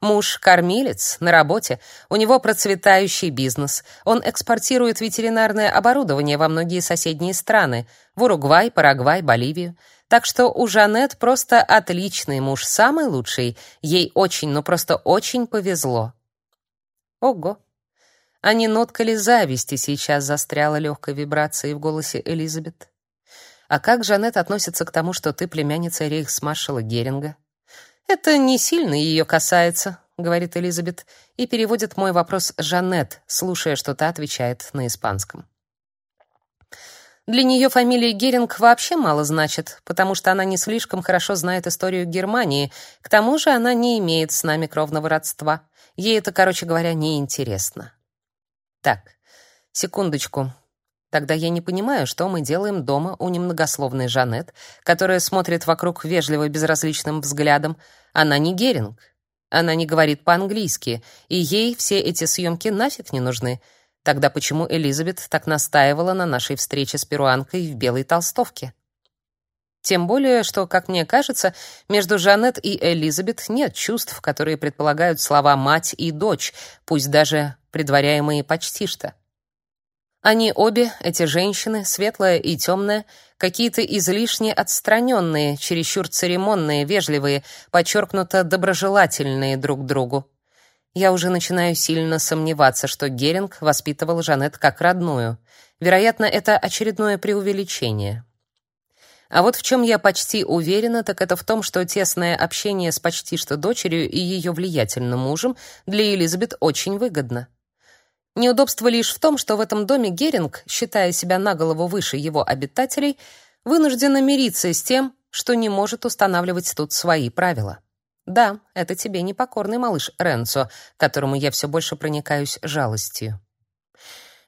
Муж кормилец, на работе, у него процветающий бизнес. Он экспортирует ветеринарное оборудование во многие соседние страны: в Уругвай, Парагвай, Боливию. Так что у Жанет просто отличный муж, самый лучший. Ей очень, ну просто очень повезло. Ого. А не нотка ли зависти сейчас застряла легкой вибрацией в голосе Элизабет? А как Жанет относится к тому, что ты племянница рейхсмаршала Геринга? Это не сильно ее касается, говорит Элизабет и переводит мой вопрос Жанет, слушая, что та отвечает на испанском. Для нее фамилия Геринг вообще мало значит, потому что она не слишком хорошо знает историю Германии. К тому же она не имеет с нами кровного родства. Ей это, короче говоря, не интересно. Так, секундочку. Тогда я не понимаю, что мы делаем дома у немногословной Жанет, которая смотрит вокруг вежливо безразличным взглядом. Она не Геринг. Она не говорит по-английски, и ей все эти съемки нафиг не нужны. Тогда почему Элизабет так настаивала на нашей встрече с перуанкой в белой толстовке? Тем более, что, как мне кажется, между Жанет и Элизабет нет чувств, которые предполагают слова мать и дочь, пусть даже предваряемые почти что. Они обе, эти женщины, светлая и темная, какие-то излишне отстраненные, чересчур церемонные, вежливые, подчеркнуто доброжелательные друг другу. Я уже начинаю сильно сомневаться, что Геринг воспитывал Жанет как родную. Вероятно, это очередное преувеличение. А вот в чем я почти уверена, так это в том, что тесное общение с почти что дочерью и ее влиятельным мужем для Элизабет очень выгодно. Неудобство лишь в том, что в этом доме Геринг, считая себя на голову выше его обитателей, вынуждена мириться с тем, что не может устанавливать тут свои правила. Да, это тебе непокорный малыш Ренцо, которому я все больше проникаюсь жалостью.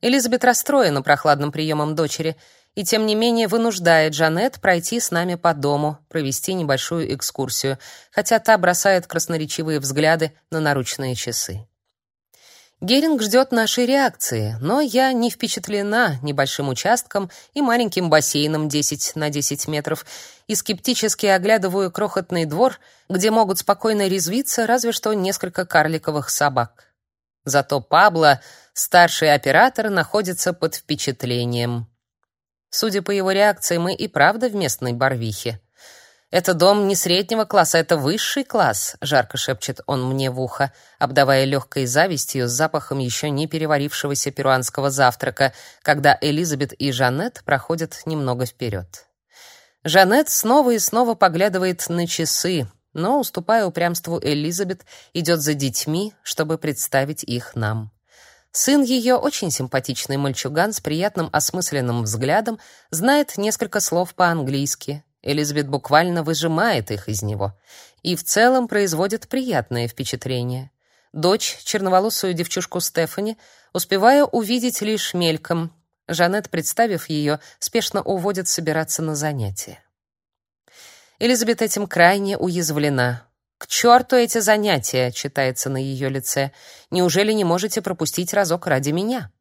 Элизабет расстроена прохладным приемом дочери и тем не менее вынуждает Жанет пройти с нами по дому, провести небольшую экскурсию, хотя та бросает красноречивые взгляды на наручные часы. Геринг ждет нашей реакции, но я не впечатлена небольшим участком и маленьким бассейном 10 на 10 метров и скептически оглядываю крохотный двор, где могут спокойно резвиться разве что несколько карликовых собак. Зато Пабло, старший оператор, находится под впечатлением. Судя по его реакции, мы и правда в местной Барвихе. Это дом не среднего класса, это высший класс, жарко шепчет он мне в ухо, обдавая легкой завистью с запахом еще не переварившегося перуанского завтрака, когда Элизабет и Жанет проходят немного вперед. Жанет снова и снова поглядывает на часы, но, уступая упрямству Элизабет, идет за детьми, чтобы представить их нам. Сын ее, очень симпатичный мальчуган с приятным осмысленным взглядом, знает несколько слов по-английски, Элизабет буквально выжимает их из него и в целом производит приятное впечатление. Дочь, черноволосую девчушку Стефани, успеваю увидеть лишь мельком. Жанет, представив ее, спешно уводит собираться на занятия. Элизабет этим крайне уязвлена. «К черту эти занятия!» — читается на ее лице. «Неужели не можете пропустить разок ради меня?»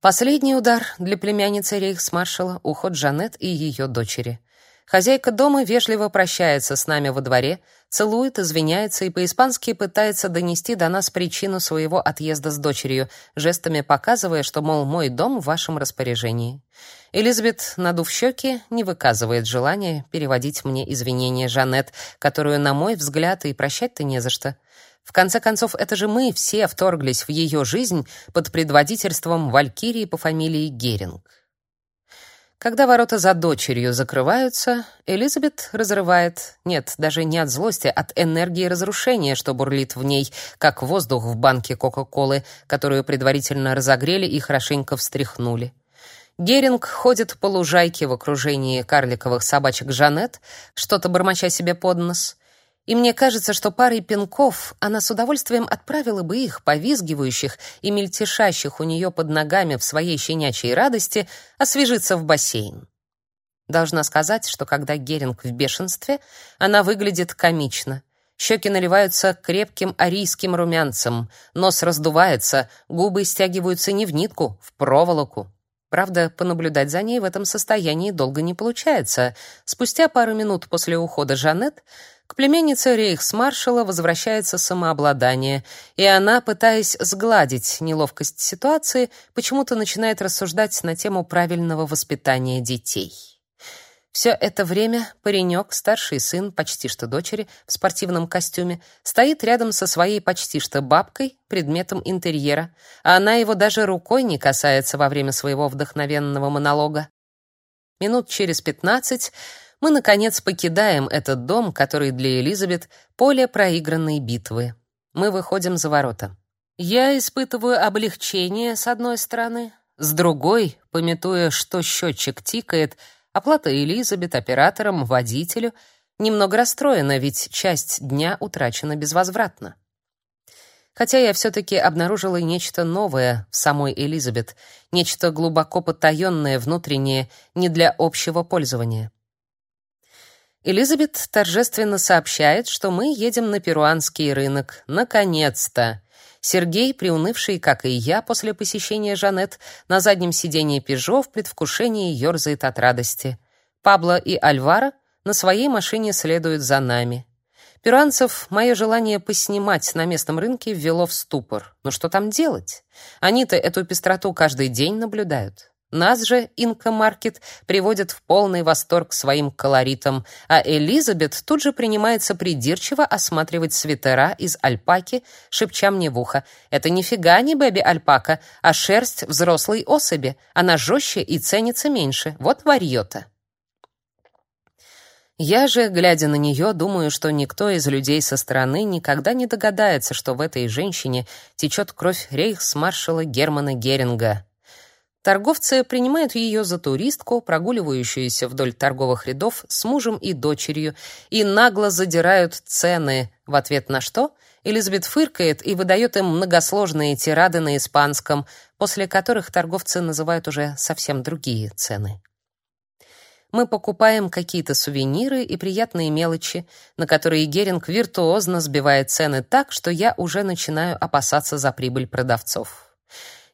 Последний удар для племянницы рейхсмаршала — уход Жанет и ее дочери. Хозяйка дома вежливо прощается с нами во дворе, целует, извиняется и по-испански пытается донести до нас причину своего отъезда с дочерью, жестами показывая, что, мол, мой дом в вашем распоряжении. Элизабет, надув щеки, не выказывает желания переводить мне извинения Жанет, которую, на мой взгляд, и прощать-то не за что. В конце концов, это же мы все вторглись в ее жизнь под предводительством валькирии по фамилии Геринг. Когда ворота за дочерью закрываются, Элизабет разрывает, нет, даже не от злости, а от энергии разрушения, что бурлит в ней, как воздух в банке Кока-Колы, которую предварительно разогрели и хорошенько встряхнули. Геринг ходит по лужайке в окружении карликовых собачек Жанет, что-то бормоча себе под нос. И мне кажется, что парой пинков она с удовольствием отправила бы их, повизгивающих и мельтешащих у нее под ногами в своей щенячьей радости, освежиться в бассейн. Должна сказать, что когда Геринг в бешенстве, она выглядит комично. Щеки наливаются крепким арийским румянцем, нос раздувается, губы стягиваются не в нитку, в проволоку. Правда, понаблюдать за ней в этом состоянии долго не получается. Спустя пару минут после ухода Жанет к племяннице рейхсмаршала возвращается самообладание, и она, пытаясь сгладить неловкость ситуации, почему-то начинает рассуждать на тему правильного воспитания детей. Все это время паренек, старший сын почти что дочери, в спортивном костюме, стоит рядом со своей почти что бабкой, предметом интерьера, а она его даже рукой не касается во время своего вдохновенного монолога. Минут через пятнадцать мы, наконец, покидаем этот дом, который для Элизабет — поле проигранной битвы. Мы выходим за ворота. Я испытываю облегчение, с одной стороны. С другой, пометуя, что счетчик тикает, оплата Элизабет операторам, водителю, немного расстроена, ведь часть дня утрачена безвозвратно. Хотя я все-таки обнаружила нечто новое в самой Элизабет, нечто глубоко потаенное, внутреннее, не для общего пользования. Элизабет торжественно сообщает, что мы едем на перуанский рынок. Наконец-то! Сергей, приунывший, как и я после посещения Жанет, на заднем сиденье Пежо в предвкушении ерзает от радости. Пабло и Альвара на своей машине следуют за нами. Перуанцев мое желание поснимать на местном рынке ввело в ступор. Но что там делать? Они-то эту пестроту каждый день наблюдают. Нас же Инка Маркет приводит в полный восторг своим колоритом, а Элизабет тут же принимается придирчиво осматривать свитера из альпаки, шепча мне в ухо: "Это нифига не бэби-альпака, а шерсть взрослой особи. Она жестче и ценится меньше. Вот варьё-то". Я же, глядя на нее, думаю, что никто из людей со стороны никогда не догадается, что в этой женщине течет кровь рейхсмаршала Германа Геринга. Торговцы принимают ее за туристку, прогуливающуюся вдоль торговых рядов с мужем и дочерью, и нагло задирают цены, в ответ на что Элизабет фыркает и выдает им многосложные тирады на испанском, после которых торговцы называют уже совсем другие цены. Мы покупаем какие-то сувениры и приятные мелочи, на которые Геринг виртуозно сбивает цены так, что я уже начинаю опасаться за прибыль продавцов.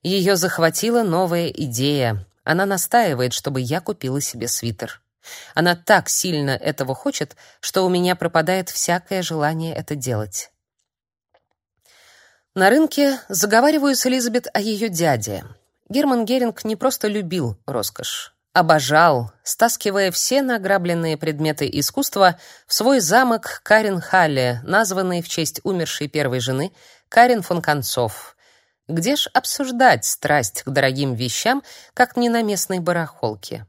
Ее захватила новая идея. Она настаивает, чтобы я купила себе свитер. Она так сильно этого хочет, что у меня пропадает всякое желание это делать. На рынке заговариваю с Элизабет о ее дяде. Герман Геринг не просто любил роскошь, обожал, стаскивая все награбленные предметы искусства в свой замок Карен Халле, названный в честь умершей первой жены Карен фон Концов, где ж обсуждать страсть к дорогим вещам, как не на местной барахолке?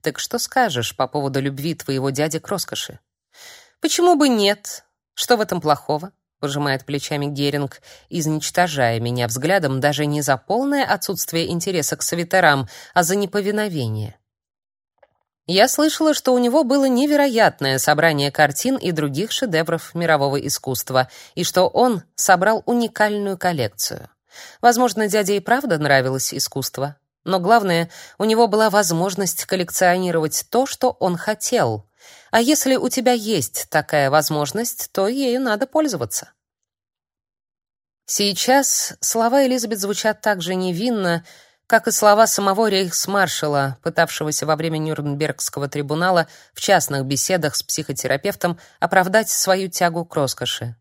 Так что скажешь по поводу любви твоего дяди к роскоши? Почему бы нет? Что в этом плохого? пожимает плечами Геринг, изничтожая меня взглядом даже не за полное отсутствие интереса к свитерам, а за неповиновение. Я слышала, что у него было невероятное собрание картин и других шедевров мирового искусства, и что он собрал уникальную коллекцию. Возможно, дяде и правда нравилось искусство, но главное, у него была возможность коллекционировать то, что он хотел. А если у тебя есть такая возможность, то ею надо пользоваться. Сейчас слова Элизабет звучат так же невинно, как и слова самого рейхсмаршала, пытавшегося во время Нюрнбергского трибунала в частных беседах с психотерапевтом оправдать свою тягу к роскоши.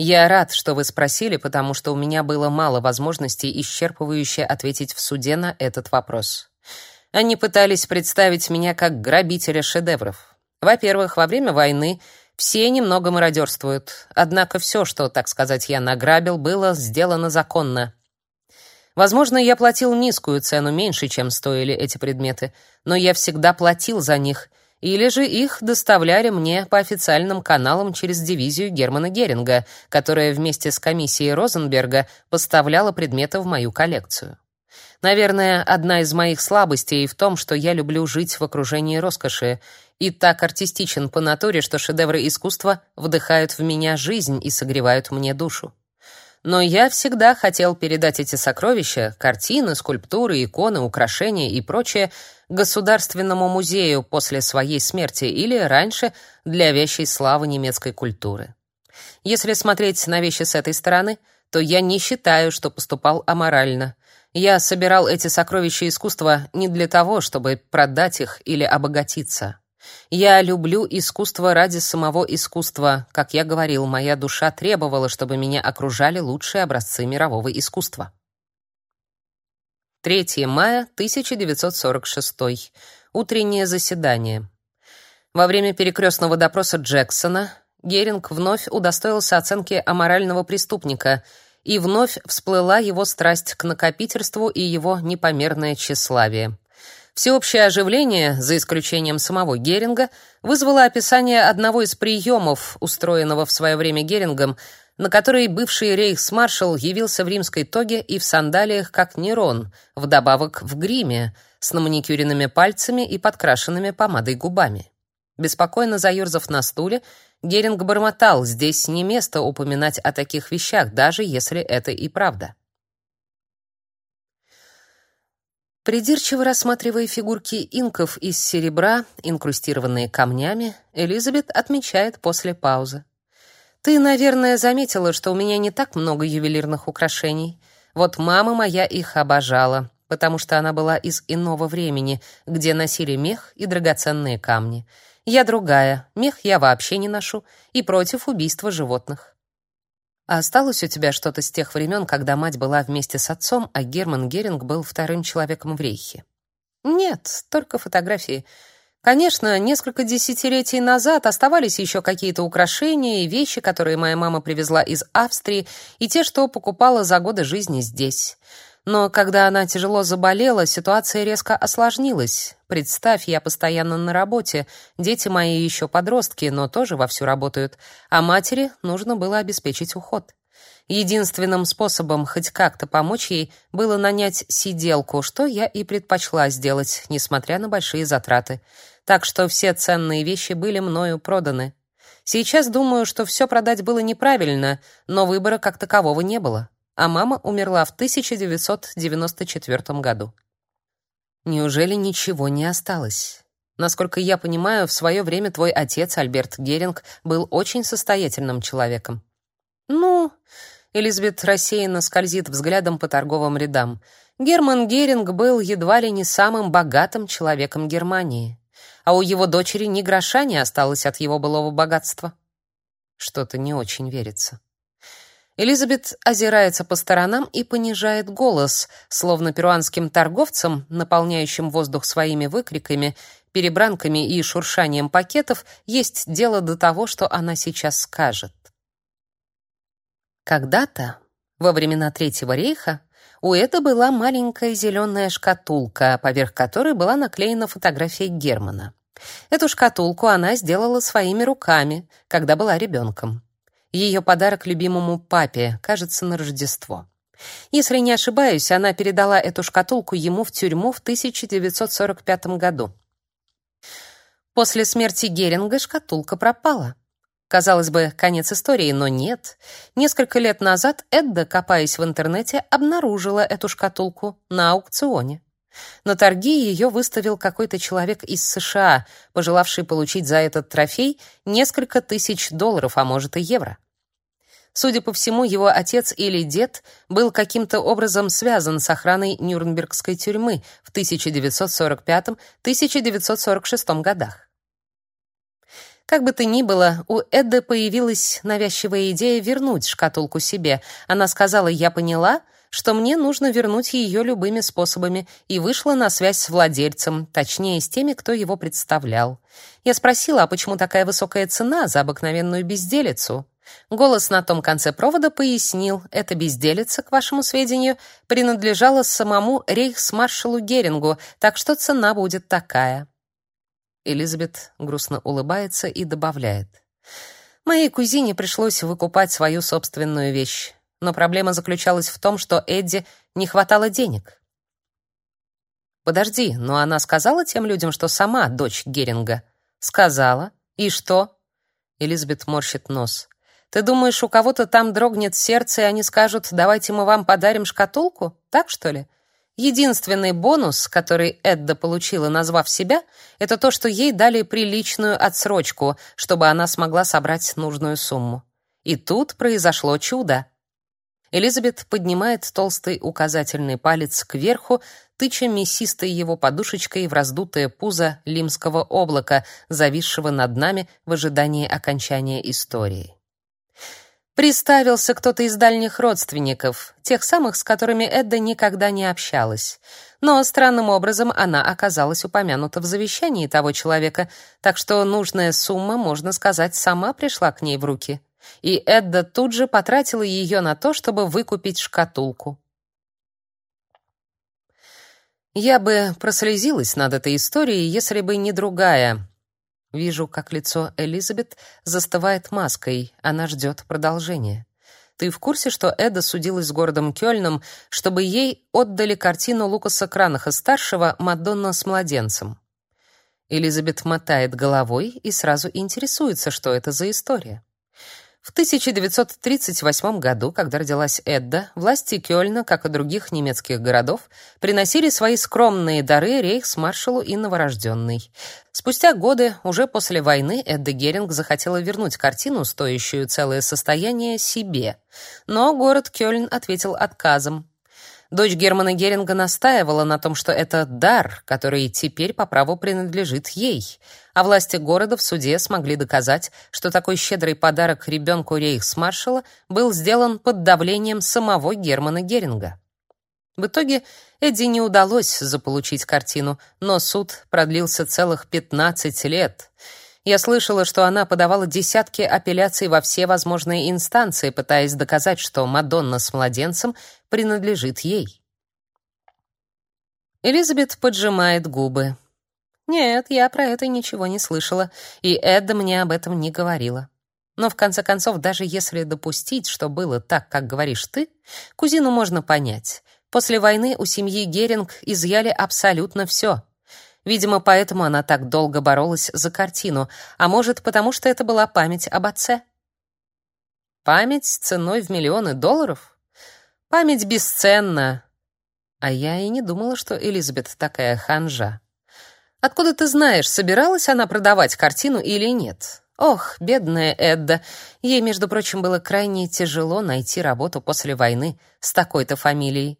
Я рад, что вы спросили, потому что у меня было мало возможностей исчерпывающе ответить в суде на этот вопрос. Они пытались представить меня как грабителя шедевров. Во-первых, во время войны все немного мародерствуют, однако все, что, так сказать, я награбил, было сделано законно. Возможно, я платил низкую цену, меньше, чем стоили эти предметы, но я всегда платил за них — или же их доставляли мне по официальным каналам через дивизию Германа Геринга, которая вместе с комиссией Розенберга поставляла предметы в мою коллекцию. Наверное, одна из моих слабостей в том, что я люблю жить в окружении роскоши, и так артистичен по натуре, что шедевры искусства вдыхают в меня жизнь и согревают мне душу. Но я всегда хотел передать эти сокровища, картины, скульптуры, иконы, украшения и прочее Государственному музею после своей смерти или раньше для вещей славы немецкой культуры. Если смотреть на вещи с этой стороны, то я не считаю, что поступал аморально. Я собирал эти сокровища искусства не для того, чтобы продать их или обогатиться. Я люблю искусство ради самого искусства. Как я говорил, моя душа требовала, чтобы меня окружали лучшие образцы мирового искусства. 3 мая 1946. Утреннее заседание. Во время перекрестного допроса Джексона Геринг вновь удостоился оценки аморального преступника, и вновь всплыла его страсть к накопительству и его непомерное тщеславие. Всеобщее оживление, за исключением самого Геринга, вызвало описание одного из приемов, устроенного в свое время Герингом, на который бывший рейхсмаршал явился в римской тоге и в сандалиях, как Нерон, вдобавок в гриме, с наманикюренными пальцами и подкрашенными помадой губами. Беспокойно заерзав на стуле, Геринг бормотал: "Здесь не место упоминать о таких вещах, даже если это и правда". Придирчиво рассматривая фигурки инков из серебра, инкрустированные камнями, Элизабет отмечает после паузы. «Ты, наверное, заметила, что у меня не так много ювелирных украшений. Вот мама моя их обожала, потому что она была из иного времени, где носили мех и драгоценные камни. Я другая, мех я вообще не ношу и против убийства животных. А осталось у тебя что-то с тех времен, когда мать была вместе с отцом, а Герман Геринг был вторым человеком в Рейхе? Нет, только фотографии. Конечно, несколько десятилетий назад оставались еще какие-то украшения и вещи, которые моя мама привезла из Австрии, и те, что покупала за годы жизни здесь. Но когда она тяжело заболела, ситуация резко осложнилась. Представь, я постоянно на работе, дети мои еще подростки, но тоже вовсю работают, а матери нужно было обеспечить уход. Единственным способом хоть как-то помочь ей было нанять сиделку, что я и предпочла сделать, несмотря на большие затраты. Так что все ценные вещи были мною проданы. Сейчас думаю, что все продать было неправильно, но выбора как такового не было а мама умерла в 1994 году. Неужели ничего не осталось? Насколько я понимаю, в свое время твой отец, Альберт Геринг, был очень состоятельным человеком. Ну, Элизабет рассеянно скользит взглядом по торговым рядам. Герман Геринг был едва ли не самым богатым человеком Германии, а у его дочери ни гроша не осталось от его былого богатства. Что-то не очень верится. Элизабет озирается по сторонам и понижает голос, словно перуанским торговцам, наполняющим воздух своими выкриками, перебранками и шуршанием пакетов, есть дело до того, что она сейчас скажет. Когда-то, во времена Третьего рейха, у Эды была маленькая зеленая шкатулка, поверх которой была наклеена фотография Германа. Эту шкатулку она сделала своими руками, когда была ребенком ее подарок любимому папе, кажется, на Рождество. Если не ошибаюсь, она передала эту шкатулку ему в тюрьму в 1945 году. После смерти Геринга шкатулка пропала. Казалось бы, конец истории, но нет. Несколько лет назад Эдда, копаясь в интернете, обнаружила эту шкатулку на аукционе. На торги ее выставил какой-то человек из США, пожелавший получить за этот трофей несколько тысяч долларов, а может и евро. Судя по всему, его отец или дед был каким-то образом связан с охраной Нюрнбергской тюрьмы в 1945-1946 годах. Как бы то ни было, у Эдды появилась навязчивая идея вернуть шкатулку себе. Она сказала: "Я поняла, что мне нужно вернуть ее любыми способами, и вышла на связь с владельцем, точнее, с теми, кто его представлял. Я спросила, а почему такая высокая цена за обыкновенную безделицу? Голос на том конце провода пояснил, эта безделица, к вашему сведению, принадлежала самому рейхсмаршалу Герингу, так что цена будет такая. Элизабет грустно улыбается и добавляет: Моей кузине пришлось выкупать свою собственную вещь но проблема заключалась в том, что Эдди не хватало денег. Подожди, но она сказала тем людям, что сама дочь Геринга. Сказала. И что? Элизабет морщит нос. Ты думаешь, у кого-то там дрогнет сердце, и они скажут: "Давайте мы вам подарим шкатулку"? Так что ли? Единственный бонус, который Эдда получила, назвав себя, это то, что ей дали приличную отсрочку, чтобы она смогла собрать нужную сумму. И тут произошло чудо. Элизабет поднимает толстый указательный палец кверху, тыча мясистой его подушечкой в раздутое пузо лимского облака, зависшего над нами в ожидании окончания истории. Приставился кто-то из дальних родственников, тех самых, с которыми Эдда никогда не общалась. Но странным образом она оказалась упомянута в завещании того человека, так что нужная сумма, можно сказать, сама пришла к ней в руки. И Эдда тут же потратила ее на то, чтобы выкупить шкатулку. Я бы прослезилась над этой историей, если бы не другая, Вижу, как лицо Элизабет застывает маской. Она ждет продолжения. Ты в курсе, что Эда судилась с городом Кёльном, чтобы ей отдали картину Лукаса Кранаха-старшего «Мадонна с младенцем»? Элизабет мотает головой и сразу интересуется, что это за история. В 1938 году, когда родилась Эдда, власти Кёльна, как и других немецких городов, приносили свои скромные дары рейхсмаршалу и новорожденной. Спустя годы, уже после войны, Эдда Геринг захотела вернуть картину, стоящую целое состояние, себе. Но город Кёльн ответил отказом. Дочь Германа Геринга настаивала на том, что это дар, который теперь по праву принадлежит ей, а власти города в суде смогли доказать, что такой щедрый подарок ребенку рейхсмаршала был сделан под давлением самого Германа Геринга. В итоге Эдди не удалось заполучить картину, но суд продлился целых 15 лет. Я слышала, что она подавала десятки апелляций во все возможные инстанции, пытаясь доказать, что Мадонна с младенцем принадлежит ей. Элизабет поджимает губы. Нет, я про это ничего не слышала, и Эдда мне об этом не говорила. Но в конце концов, даже если допустить, что было так, как говоришь ты, кузину можно понять. После войны у семьи Геринг изъяли абсолютно все. Видимо, поэтому она так долго боролась за картину, а может, потому что это была память об отце. Память ценой в миллионы долларов? Память бесценна. А я и не думала, что Элизабет такая ханжа. Откуда ты знаешь, собиралась она продавать картину или нет? Ох, бедная Эдда. Ей, между прочим, было крайне тяжело найти работу после войны с такой-то фамилией.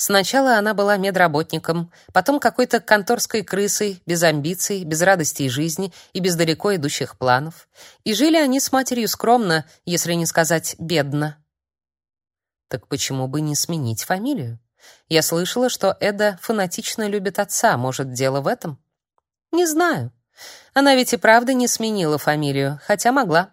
Сначала она была медработником, потом какой-то конторской крысой, без амбиций, без радости жизни и без далеко идущих планов. И жили они с матерью скромно, если не сказать бедно. Так почему бы не сменить фамилию? Я слышала, что Эда фанатично любит отца, может, дело в этом? Не знаю. Она ведь и правда не сменила фамилию, хотя могла.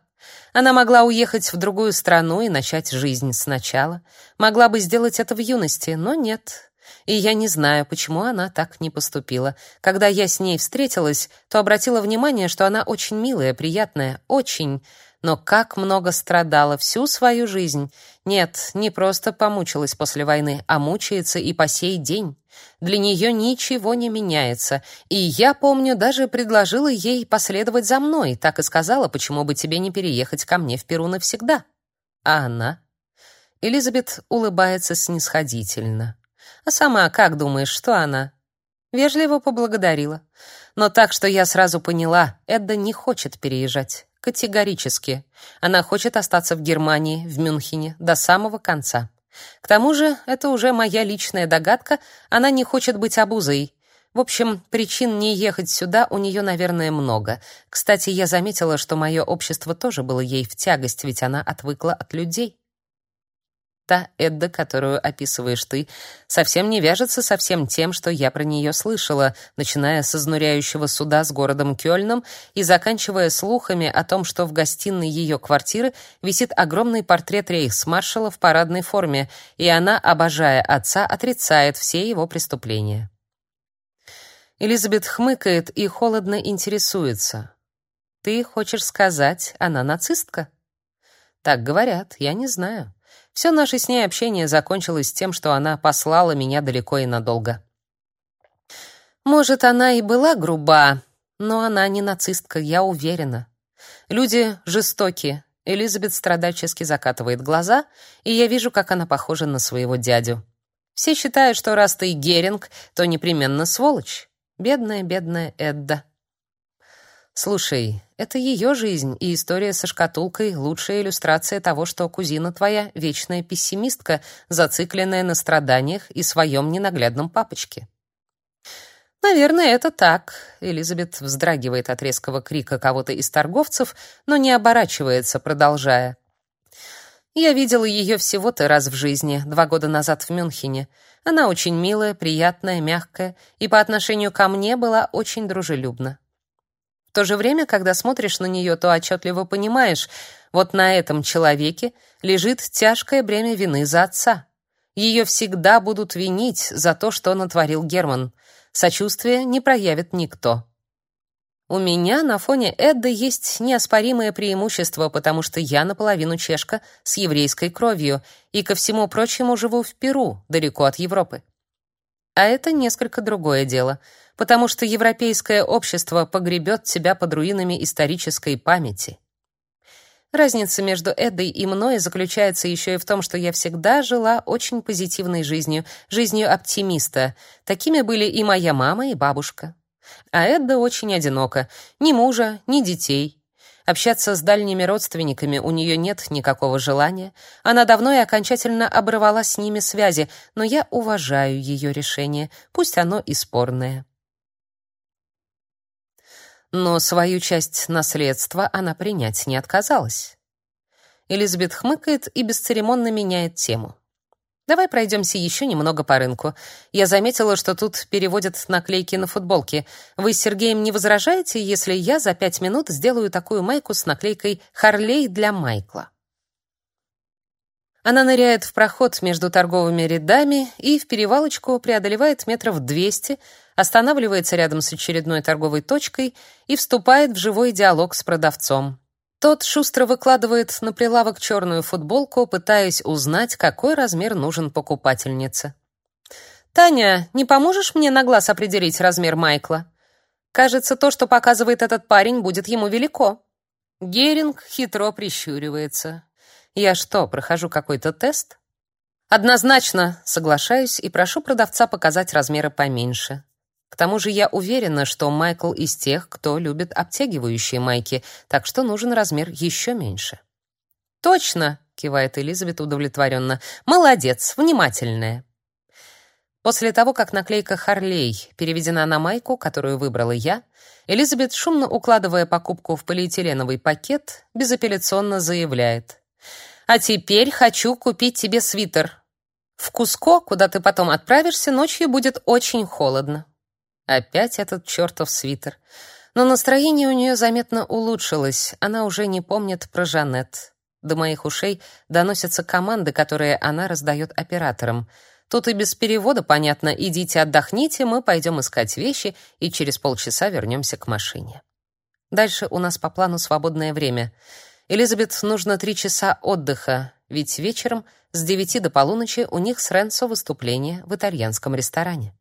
Она могла уехать в другую страну и начать жизнь сначала. Могла бы сделать это в юности, но нет. И я не знаю, почему она так не поступила. Когда я с ней встретилась, то обратила внимание, что она очень милая, приятная, очень но как много страдала всю свою жизнь. Нет, не просто помучилась после войны, а мучается и по сей день. Для нее ничего не меняется. И я помню, даже предложила ей последовать за мной, так и сказала, почему бы тебе не переехать ко мне в Перу навсегда. А она? Элизабет улыбается снисходительно. А сама как думаешь, что она? Вежливо поблагодарила. Но так, что я сразу поняла, Эдда не хочет переезжать. Категорически. Она хочет остаться в Германии, в Мюнхене, до самого конца. К тому же, это уже моя личная догадка, она не хочет быть обузой. В общем, причин не ехать сюда у нее, наверное, много. Кстати, я заметила, что мое общество тоже было ей в тягость, ведь она отвыкла от людей. Та Эдда, которую описываешь ты, совсем не вяжется со всем тем, что я про нее слышала, начиная с изнуряющего суда с городом Кёльном и заканчивая слухами о том, что в гостиной ее квартиры висит огромный портрет рейхсмаршала в парадной форме, и она, обожая отца, отрицает все его преступления. Элизабет хмыкает и холодно интересуется. «Ты хочешь сказать, она нацистка?» «Так говорят, я не знаю». Все наше с ней общение закончилось тем, что она послала меня далеко и надолго. Может, она и была груба, Но она не нацистка, я уверена. Люди жестокие. Элизабет страдальчески закатывает глаза, и я вижу, как она похожа на своего дядю. Все считают, что раз ты Геринг, то непременно сволочь. Бедная, бедная Эдда. Слушай, это ее жизнь, и история со шкатулкой — лучшая иллюстрация того, что кузина твоя — вечная пессимистка, зацикленная на страданиях и своем ненаглядном папочке. Наверное, это так. Элизабет вздрагивает от резкого крика кого-то из торговцев, но не оборачивается, продолжая. Я видела ее всего-то раз в жизни, два года назад в Мюнхене. Она очень милая, приятная, мягкая и по отношению ко мне была очень дружелюбна. В то же время, когда смотришь на нее, то отчетливо понимаешь, вот на этом человеке лежит тяжкое бремя вины за отца. Ее всегда будут винить за то, что натворил Герман. Сочувствия не проявит никто. У меня на фоне Эдды есть неоспоримое преимущество, потому что я наполовину чешка с еврейской кровью и ко всему прочему живу в Перу, далеко от Европы. А это несколько другое дело, потому что европейское общество погребет тебя под руинами исторической памяти. Разница между Эддой и мной заключается еще и в том, что я всегда жила очень позитивной жизнью, жизнью оптимиста. Такими были и моя мама, и бабушка. А Эдда очень одинока. Ни мужа, ни детей. Общаться с дальними родственниками у нее нет никакого желания. Она давно и окончательно оборвала с ними связи, но я уважаю ее решение, пусть оно и спорное. Но свою часть наследства она принять не отказалась. Элизабет хмыкает и бесцеремонно меняет тему. Давай пройдемся еще немного по рынку. Я заметила, что тут переводят наклейки на футболки. Вы с Сергеем не возражаете, если я за пять минут сделаю такую майку с наклейкой «Харлей для Майкла»? Она ныряет в проход между торговыми рядами и в перевалочку преодолевает метров двести, останавливается рядом с очередной торговой точкой и вступает в живой диалог с продавцом. Тот шустро выкладывает на прилавок черную футболку, пытаясь узнать, какой размер нужен покупательнице. «Таня, не поможешь мне на глаз определить размер Майкла? Кажется, то, что показывает этот парень, будет ему велико». Геринг хитро прищуривается. «Я что, прохожу какой-то тест?» «Однозначно», соглашаюсь и прошу продавца показать размеры поменьше. К тому же я уверена, что Майкл из тех, кто любит обтягивающие майки, так что нужен размер еще меньше. Точно, кивает Элизабет удовлетворенно. Молодец, внимательная. После того, как наклейка Харлей переведена на майку, которую выбрала я, Элизабет, шумно укладывая покупку в полиэтиленовый пакет, безапелляционно заявляет: "А теперь хочу купить тебе свитер. В Куско, куда ты потом отправишься, ночью будет очень холодно". Опять этот чертов свитер. Но настроение у нее заметно улучшилось. Она уже не помнит про Жанет. До моих ушей доносятся команды, которые она раздает операторам. Тут и без перевода понятно: идите отдохните, мы пойдем искать вещи и через полчаса вернемся к машине. Дальше у нас по плану свободное время. Элизабет нужно три часа отдыха, ведь вечером с девяти до полуночи у них с Ренцо выступление в итальянском ресторане.